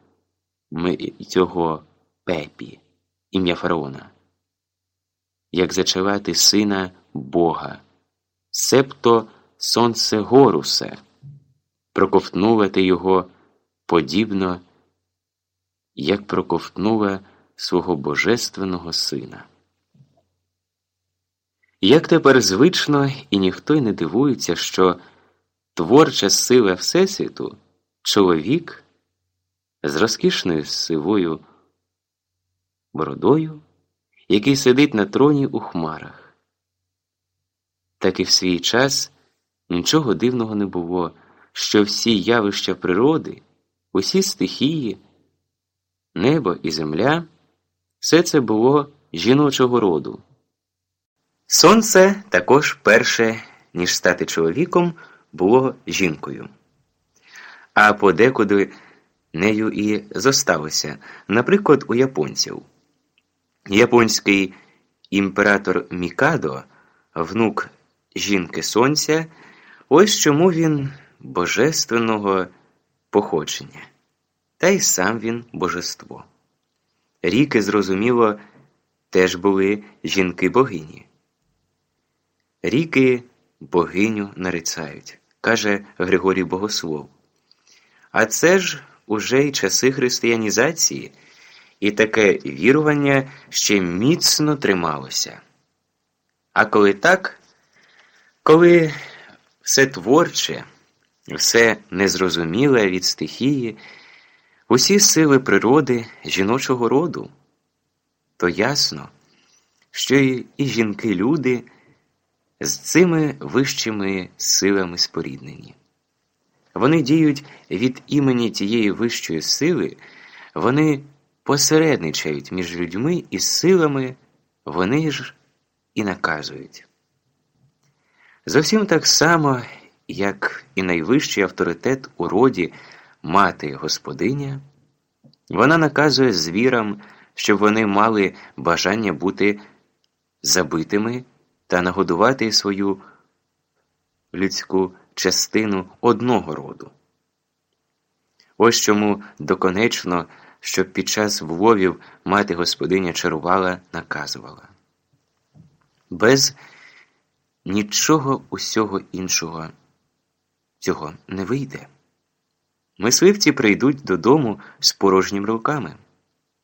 ми цього пепі, ім'я фараона, як зачавати сина Бога, септо сонце Горусе проковтнувати його подібно, як проковтнула свого божественного сина. Як тепер звично, і ніхто й не дивується, що творча сила Всесвіту чоловік з розкішною сивою бородою, який сидить на троні у хмарах. Так і в свій час нічого дивного не було що всі явища природи, усі стихії, небо і земля, все це було жіночого роду. Сонце також перше, ніж стати чоловіком, було жінкою, а подекуди нею і зосталося, наприклад, у японців. Японський імператор Мікадо, внук жінки Сонця, ось чому він божественного походження, та й сам він божество. Ріки, зрозуміло, теж були жінки богині. Ріки богиню нарицають, каже Григорій Богослов. А це ж уже й часи християнізації, і таке вірування ще міцно трималося. А коли так, коли все творче, все незрозуміле від стихії, усі сили природи жіночого роду, то ясно, що і жінки-люди з цими вищими силами споріднені. Вони діють від імені тієї вищої сили, вони посередничають між людьми і силами, вони ж і наказують. Зовсім так само як і найвищий авторитет у роді мати господиня, вона наказує звірам, щоб вони мали бажання бути забитими та нагодувати свою людську частину одного роду. Ось чому доконечно, щоб під час вловів мати господиня чарувала, наказувала. Без нічого усього іншого цього не вийде. мисливці прийдуть додому з порожнім руками,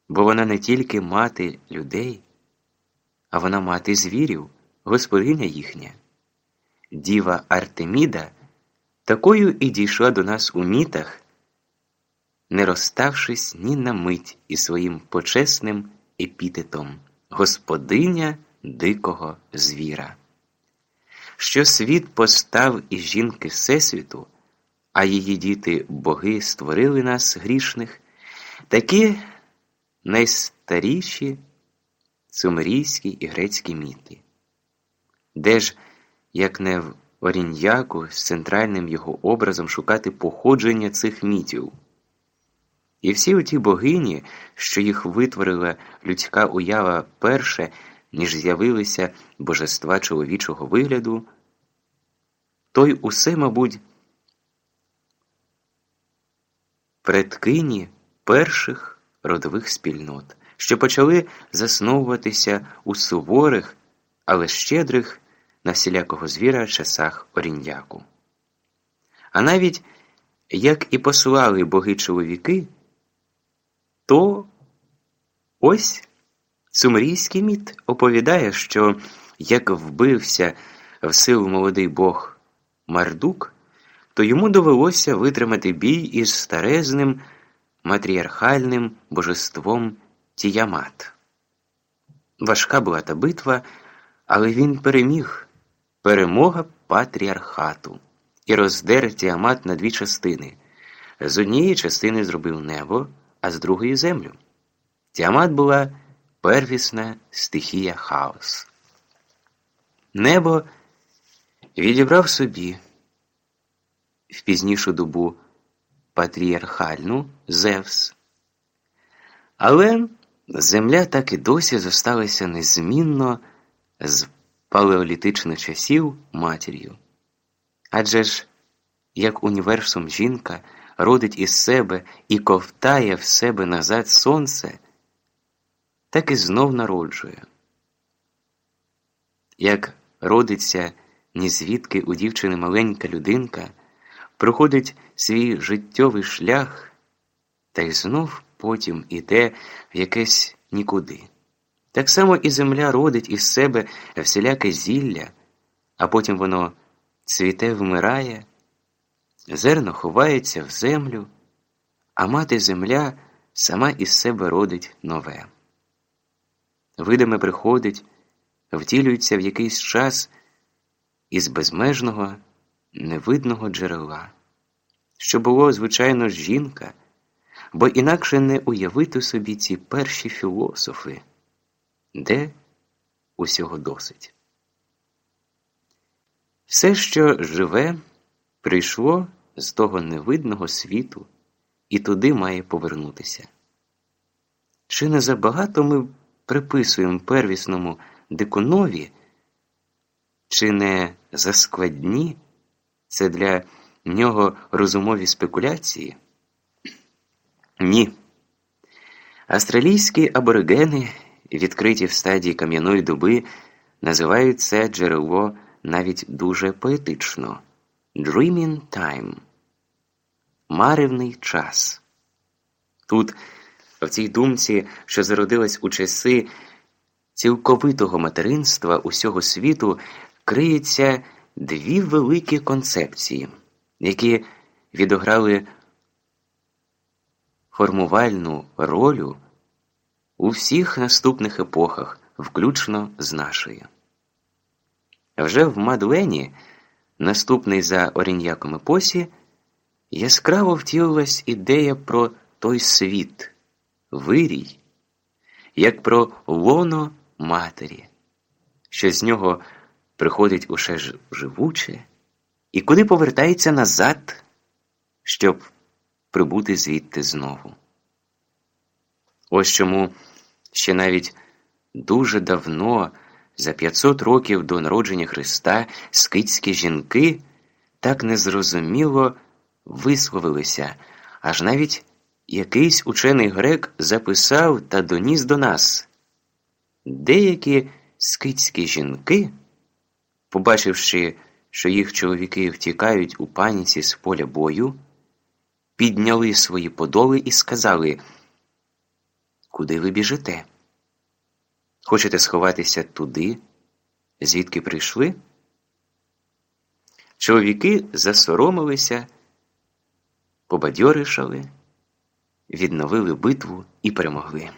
бо вона не тільки мати людей, а вона мати звірів, господиня їхня. Діва Артеміда такою і дійшла до нас у мітах, не розставшись ні на мить із своїм почесним епітетом господиня дикого звіра. Що світ постав із жінки Всесвіту, а її діти боги створили нас грішних, такі найстаріші сумерійські і грецькі міти, де ж, як не в Оріньяку, з центральним його образом шукати походження цих мітів. І всі оті богині, що їх витворила людська уява перше, ніж з'явилися божества чоловічого вигляду, той усе, мабуть, предкині перших родових спільнот, що почали засновуватися у суворих, але щедрих на всілякого звіра часах оріньяку. А навіть як і послали боги чоловіки, то ось сумрійський міт оповідає, що як вбився в силу молодий бог Мардук, то йому довелося витримати бій із старезним матріархальним божеством Тіямат. Важка була та битва, але він переміг перемога патріархату і роздер Тіамат на дві частини. З однієї частини зробив небо, а з другої землю. Тіамат була первісна стихія хаос. Небо відібрав собі в пізнішу добу патріархальну Зевс. Але земля так і досі зосталася незмінно з палеолітичних часів матір'ю. Адже ж, як універсум жінка родить із себе і ковтає в себе назад сонце, так і знов народжує. Як родиться ні звідки у дівчини маленька людинка, проходить свій життєвий шлях та й знов потім іде в якесь нікуди. Так само і земля родить із себе всіляке зілля, а потім воно цвіте вмирає, зерно ховається в землю, а мати земля сама із себе родить нове. Видиме приходить, втілюється в якийсь час із безмежного, невидного джерела, що було, звичайно, жінка, бо інакше не уявити собі ці перші філософи, де усього досить. Все, що живе, прийшло з того невидного світу і туди має повернутися. Чи не забагато ми приписуємо первісному дикунові, чи не заскладні це для нього розумові спекуляції? Ні. Австралійські аборигени, відкриті в стадії кам'яної доби, називають це джерело навіть дуже поетично Dreaming Time Маривний час. Тут, в цій думці, що зародилась у часи цілковитого материнства усього світу, криються дві великі концепції, які відограли формувальну роль у всіх наступних епохах, включно з нашою. Вже в Мадлені, наступний за Оріньяком епосі, яскраво втілилась ідея про той світ, вирій, як про лоно матері, що з нього приходить усе живуче, і куди повертається назад, щоб прибути звідти знову. Ось чому ще навіть дуже давно. За 500 років до народження Христа скитські жінки так незрозуміло висловилися, аж навіть якийсь учений грек записав та доніс до нас. Деякі скитські жінки, побачивши, що їх чоловіки втікають у паніці з поля бою, підняли свої подоли і сказали, куди ви біжите? Хочете сховатися туди, звідки прийшли? Чоловіки засоромилися, побадьоришали, відновили битву і перемогли.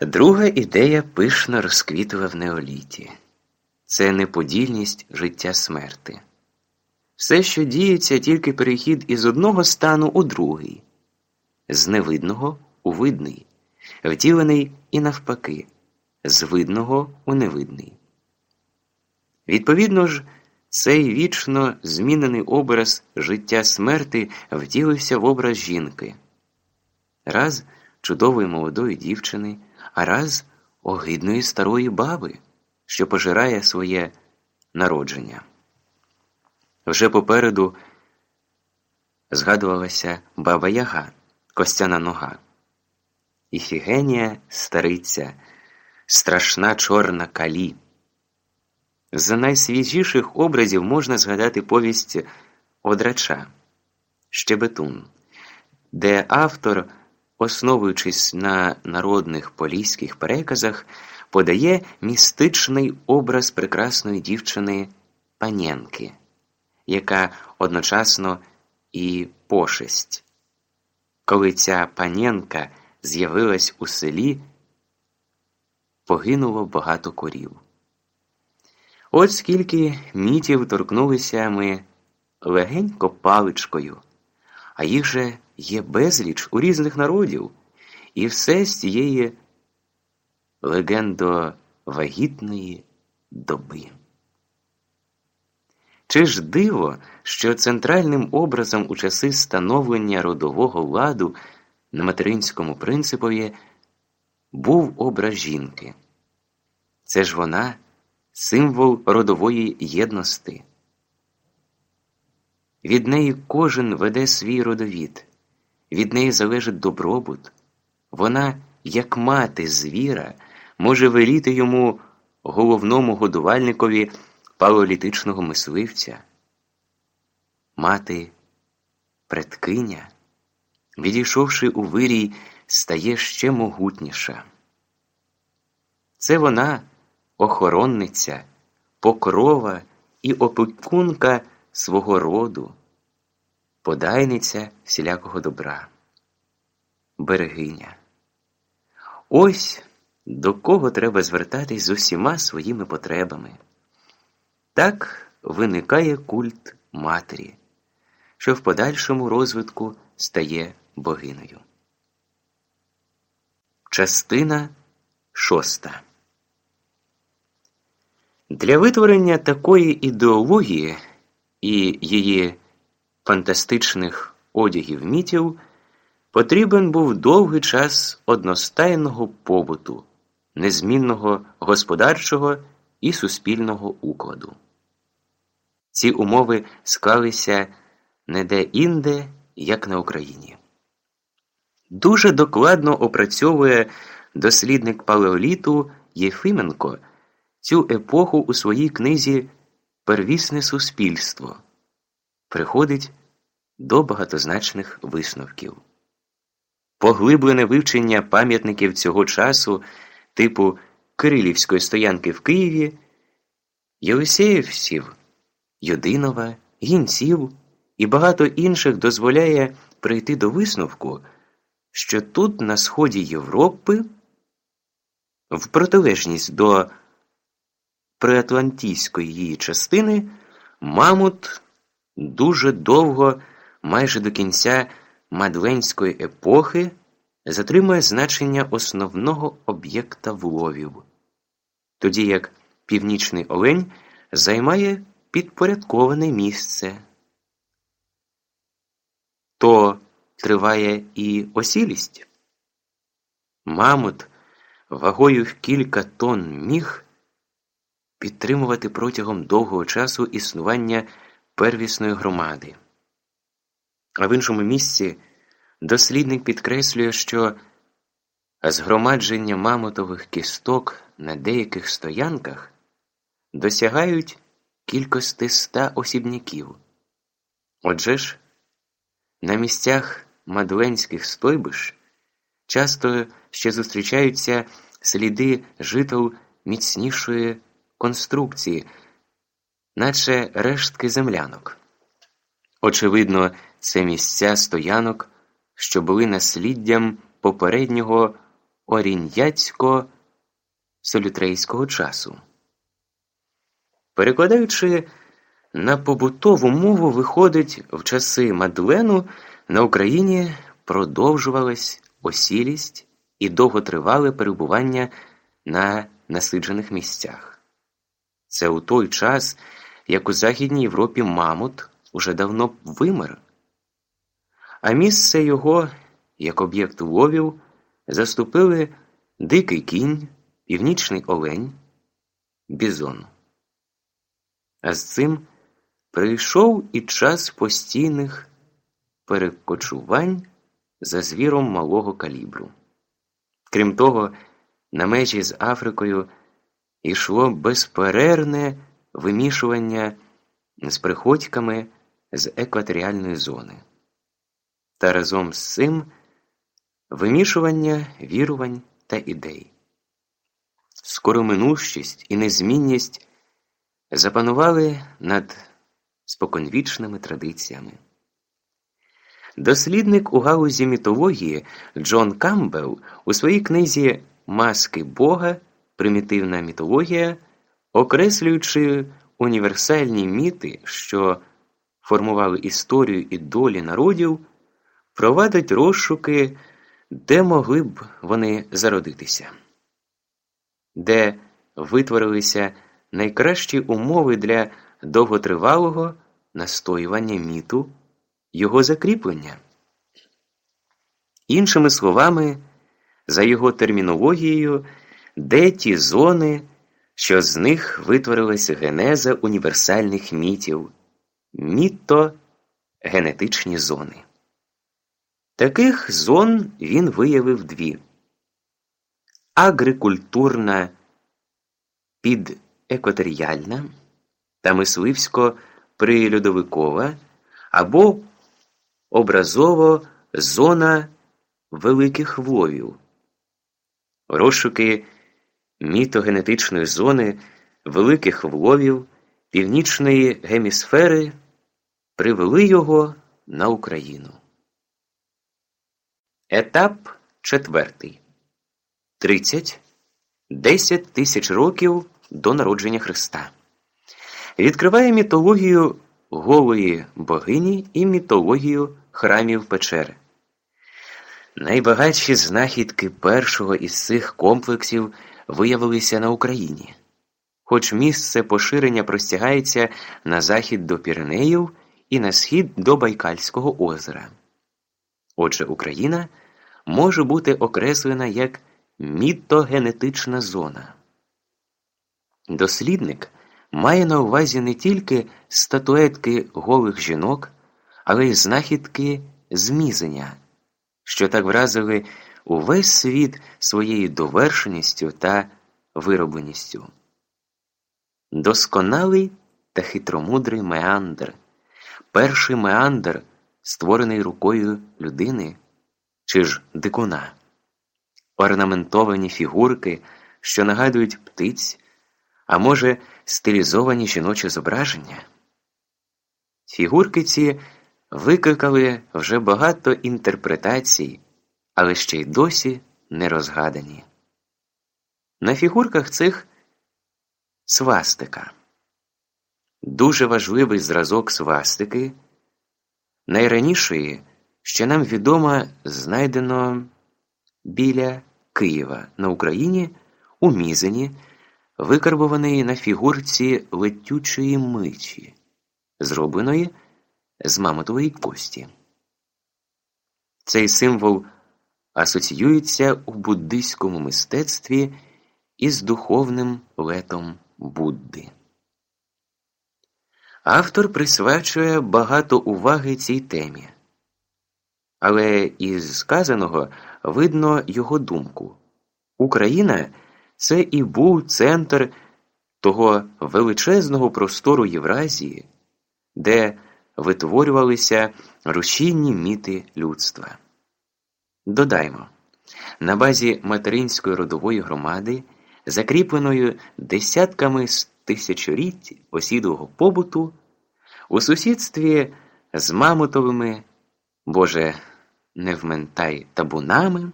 Друга ідея пишно розквітла в неоліті це неподільність життя смерти. Все, що діється, тільки перехід із одного стану у другий, з невидного у видний, втілений і навпаки, з видного у невидний. Відповідно ж, цей вічно змінений образ життя смерти втілився в образ жінки, раз чудової молодої дівчини, а раз огидної старої баби, що пожирає своє народження. Вже попереду згадувалася баба Яга, костяна нога. Іфігенія стариця, страшна чорна калі. З найсвіжіших образів можна згадати повість Одрача Щебетун, де автор, основуючись на народних поліських переказах, подає містичний образ прекрасної дівчини Панєнки, яка одночасно і пошесть. Коли ця панєнка з'явилась у селі, погинуло багато корів. От скільки мітів торкнулися ми легенько паличкою, а їх же є безліч у різних народів, і все з цієї легендовагітної доби. Чи ж диво, що центральним образом у часи становлення родового ладу на материнському принципові був образ жінки? Це ж вона символ родової єдності. Від неї кожен веде свій родовід, від неї залежить добробут. Вона, як мати звіра, може веліти йому головному годувальникові палеолітичного мисливця. Мати предкиня, відійшовши у вирій, стає ще могутніша. Це вона охоронниця, покрова і опікунка свого роду, подайниця всілякого добра, берегиня. Ось до кого треба звертатись з усіма своїми потребами. Так виникає культ матері, що в подальшому розвитку стає богиною. Частина шоста для витворення такої ідеології і її фантастичних одягів мітів потрібен був довгий час одностайного побуту, незмінного господарчого і суспільного укладу. Ці умови склалися не де-інде, як на Україні. Дуже докладно опрацьовує дослідник палеоліту Єфименко цю епоху у своїй книзі Первісне суспільство приходить до багатозначних висновків. Поглиблене вивчення пам'ятників цього часу, типу Кирилівської стоянки в Києві, Єлисеївсів, Йодинова, Гінців і багато інших дозволяє прийти до висновку, що тут, на сході Європи, в протилежність до приатлантійської її частини, Мамут дуже довго, майже до кінця Мадленської епохи, затримує значення основного об'єкта вловів, тоді як північний олень займає підпорядковане місце. То триває і осілість. Мамут вагою в кілька тонн міг підтримувати протягом довгого часу існування первісної громади. А в іншому місці дослідник підкреслює, що згромадження мамотових кісток на деяких стоянках досягають кількості ста осібняків. Отже ж, На місцях мадленських стойбищ часто ще зустрічаються сліди жител міцнішої конструкції, наче рештки землянок. Очевидно, це місця стоянок, що були насліддям попереднього орін'яцько солютрейського часу. Перекладаючи на побутову мову, виходить, в часи Мадлену на Україні продовжувалась осілість і довготривале перебування на насиджених місцях. Це у той час, як у Західній Європі Мамут уже давно вимер, а місце його, як об'єкт ловів, заступили дикий кінь, північний олень, бізон. А з цим прийшов і час постійних перекочувань за звіром малого калібру. Крім того, на межі з Африкою йшло безперервне вимішування з приходьками з екваторіальної зони. Та разом з цим вимішування вірувань та ідей. Скороминущість і незмінність запанували над споконвічними традиціями. Дослідник у галузі мітології Джон Камбел у своїй книзі Маски Бога. Примітивна мітологія, окреслюючи універсальні міти, що формували історію і долі народів, провадить розшуки, де могли б вони зародитися, де витворилися найкращі умови для довготривалого настоювання міту, його закріплення. Іншими словами, за його термінологією, де ті зони, що з них витворилася генеза універсальних мітів, міто генетичні зони. Таких зон він виявив дві: агрикультурна підекваторіальна та мисливсько-прильодовикова або образово зона великих вловів. Розшуки мітогенетичної зони великих вловів північної гемісфери привели його на Україну. Етап четвертий. 30. 10 тисяч років до народження Христа. Відкриває мітологію голої богині і мітологію храмів печери. Найбагатші знахідки першого із цих комплексів виявилися на Україні, хоч місце поширення простягається на захід до Піренеїв і на схід до Байкальського озера. Отже, Україна може бути окреслена як мітогенетична зона. Дослідник має на увазі не тільки статуетки голих жінок, але й знахідки змізення, що так вразили увесь світ своєю довершеністю та виробленістю. Досконалий та хитромудрий меандр, перший меандр, створений рукою людини чи ж дикуна, орнаментовані фігурки, що нагадують птиць, а може, стилізовані жіночі зображення. Фігурки ці викликали вже багато інтерпретацій але ще й досі не розгадані. На фігурках цих свастика. Дуже важливий зразок свастики. Найранішої, що нам відомо, знайдено біля Києва на Україні у Мізені, викарбований на фігурці летючої мичі, зробленої з мамотової кості. Цей символ асоціюється у буддийському мистецтві із духовним летом Будди. Автор присвячує багато уваги цій темі, але із сказаного видно його думку Україна це і був центр того величезного простору Євразії, де витворювалися рушійні міти людства. Додаймо, на базі материнської родової громади, закріпленою десятками з тисячоліть осідлого побуту, у сусідстві з мамутовими, Боже, не вментай табунами,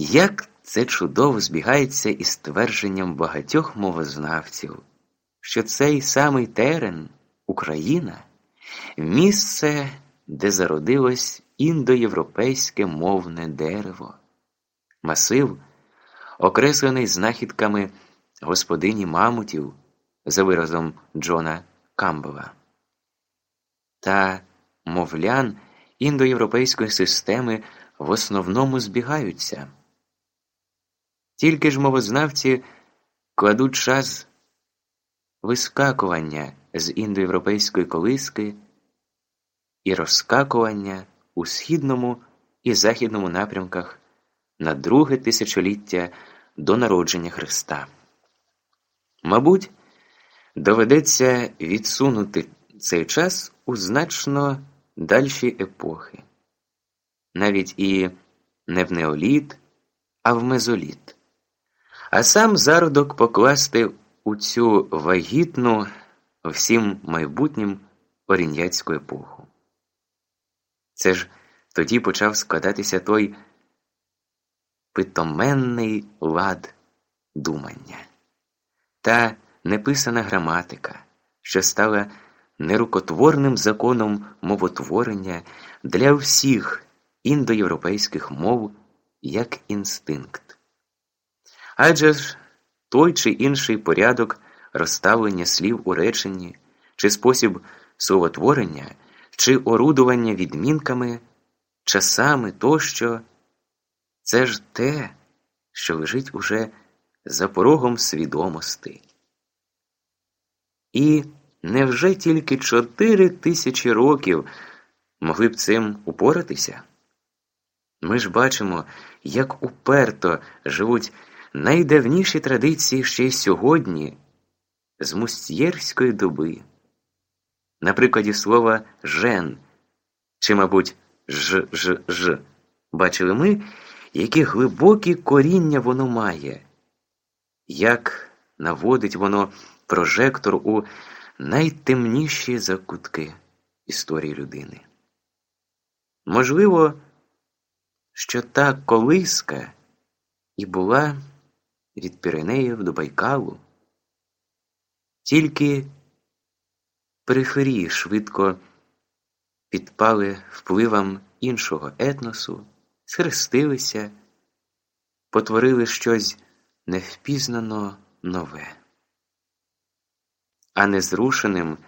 як це чудово збігається із твердженням багатьох мовознавців, що цей самий терен, Україна, місце, де зародилось індоєвропейське мовне дерево, масив, окреслений знахідками господині Мамутів за виразом Джона Камбела. Та мовлян індоєвропейської системи в основному збігаються. Тільки ж мовознавці кладуть час вискакування з індоєвропейської колиски і розскакування у східному і західному напрямках на друге тисячоліття до народження Христа. Мабуть, доведеться відсунути цей час у значно дальші епохи, навіть і не в неоліт, а в мезоліт, а сам зародок покласти у цю вагітну всім майбутнім орін'яцьку епоху. Це ж тоді почав складатися той питоменний лад думання, та неписана граматика, що стала нерукотворним законом мовотворення для всіх індоєвропейських мов як інстинкт. Адже ж той чи інший порядок розставлення слів у реченні, чи спосіб словотворення, чи орудування відмінками, часами тощо, це ж те, що лежить уже за порогом свідомості. І невже тільки чотири тисячі років могли б цим упоратися? Ми ж бачимо, як уперто живуть найдавніші традиції ще й сьогодні з мустьєрської доби. На прикладі слова жен чи, мабуть, ж ж ж бачили ми, які глибокі коріння воно має, як наводить воно прожектор у найтемніші закутки історії людини. Можливо, що та колиска і була від Піренеїв до Байкалу, тільки периферії швидко підпали впливам іншого етносу, схрестилися, потворили щось невпізнано нове. А незрушеним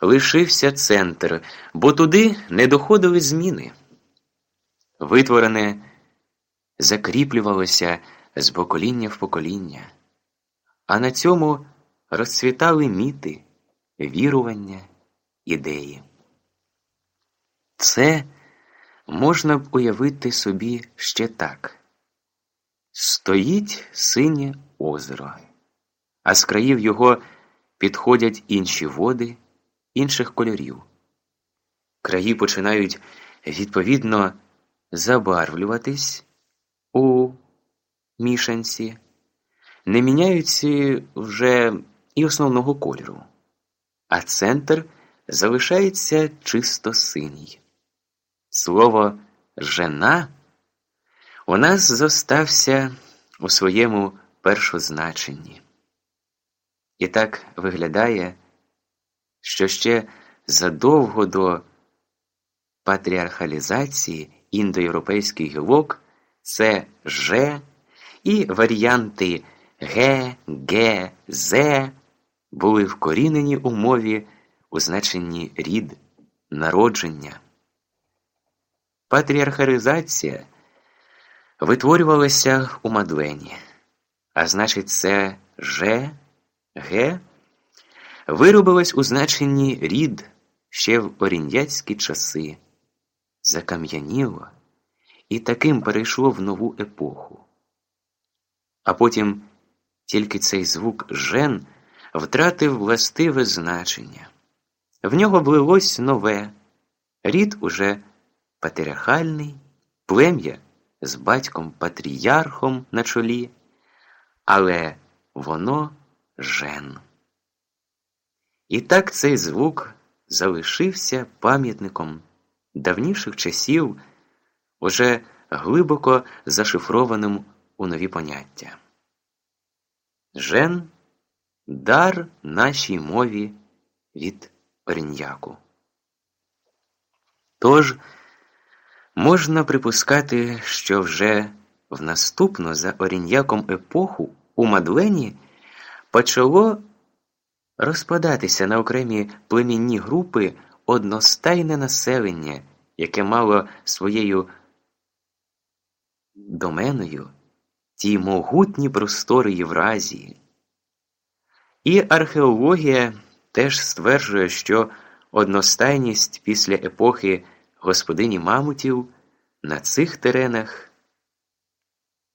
лишився центр, бо туди не доходили зміни. Витворене закріплювалося з покоління в покоління, а на цьому розцвітали міти, вірування, ідеї. Це можна б уявити собі ще так: стоїть синє озеро, а з країв його підходять інші води інших кольорів. Краї починають відповідно забарвлюватись у мішанці, не міняються вже і основного кольору, а центр залишається чисто синій. Слово жена у нас зостався у своєму першозначенні. І так виглядає, що ще задовго до патріархалізації індоєвропейських гілок це Ж і варіанти Г, Г, З були вкорінені у мові у значенні рід, народження. Патріархалізація витворювалася у Мадлені, а значить, це Ж, Г виробилось у значенні рід ще в орін'яцькі часи, закам'яніло і таким перейшло в нову епоху. А потім тільки цей звук жен втратив властиве значення. В нього влилось нове, рід уже патріархальний, плем'я з батьком патріархом на чолі, але воно жен. І так цей звук залишився пам'ятником давніших часів, уже глибоко зашифрованим у нові поняття. Жен дар нашій мові від оріньяку. Тож можна припускати, що вже в наступну за оріньяком епоху у Мадлені почало розпадатися на окремі племінні групи одностайне населення, яке мало своєю доменою ті могутні простори Євразії. І археологія теж стверджує, що одностайність після епохи господині Мамутів на цих теренах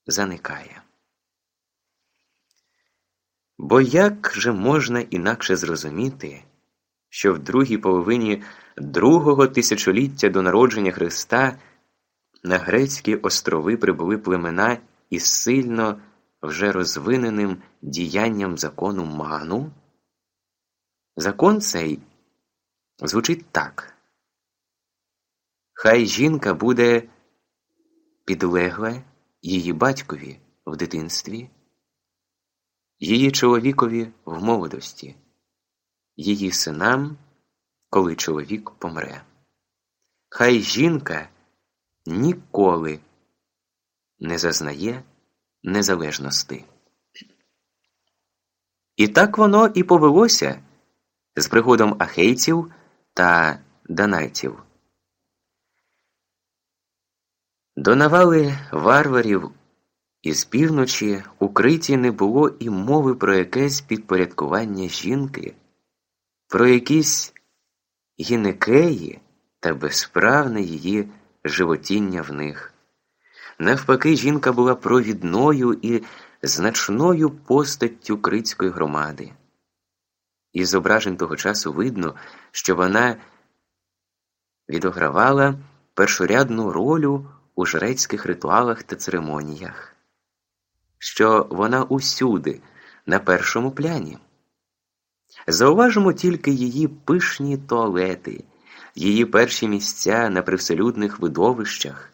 заникає. Бо як же можна інакше зрозуміти, що в другій половині другого тисячоліття до народження Христа на грецькі острови прибули племена із сильно вже розвиненим діянням закону Ману? Закон цей звучить так. Хай жінка буде підлегла її батькові в дитинстві її чоловікові в молодості, її синам, коли чоловік помре. Хай жінка ніколи не зазнає незалежності. І так воно і повелося з приходом ахейців та данайців. До навали варварів із півночі у Криті не було і мови про якесь підпорядкування жінки, про якісь гінекеї та безправне її животіння в них. Навпаки, жінка була провідною і значною постаттю критської громади. Із зображень того часу видно, що вона відогравала першорядну роль у жрецьких ритуалах та церемоніях що вона усюди, на першому пляні. Зауважимо тільки її пишні туалети, її перші місця на привселюдних видовищах,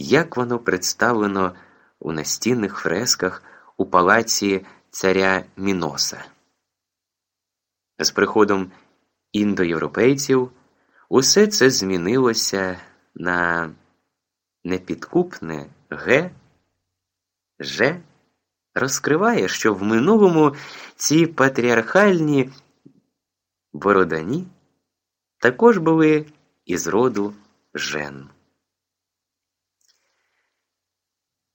як воно представлено у настінних фресках у палаці царя Міноса. З приходом індоєвропейців усе це змінилося на непідкупне ге. Ж розкриває, що в минулому ці патріархальні бородані також були із роду жен.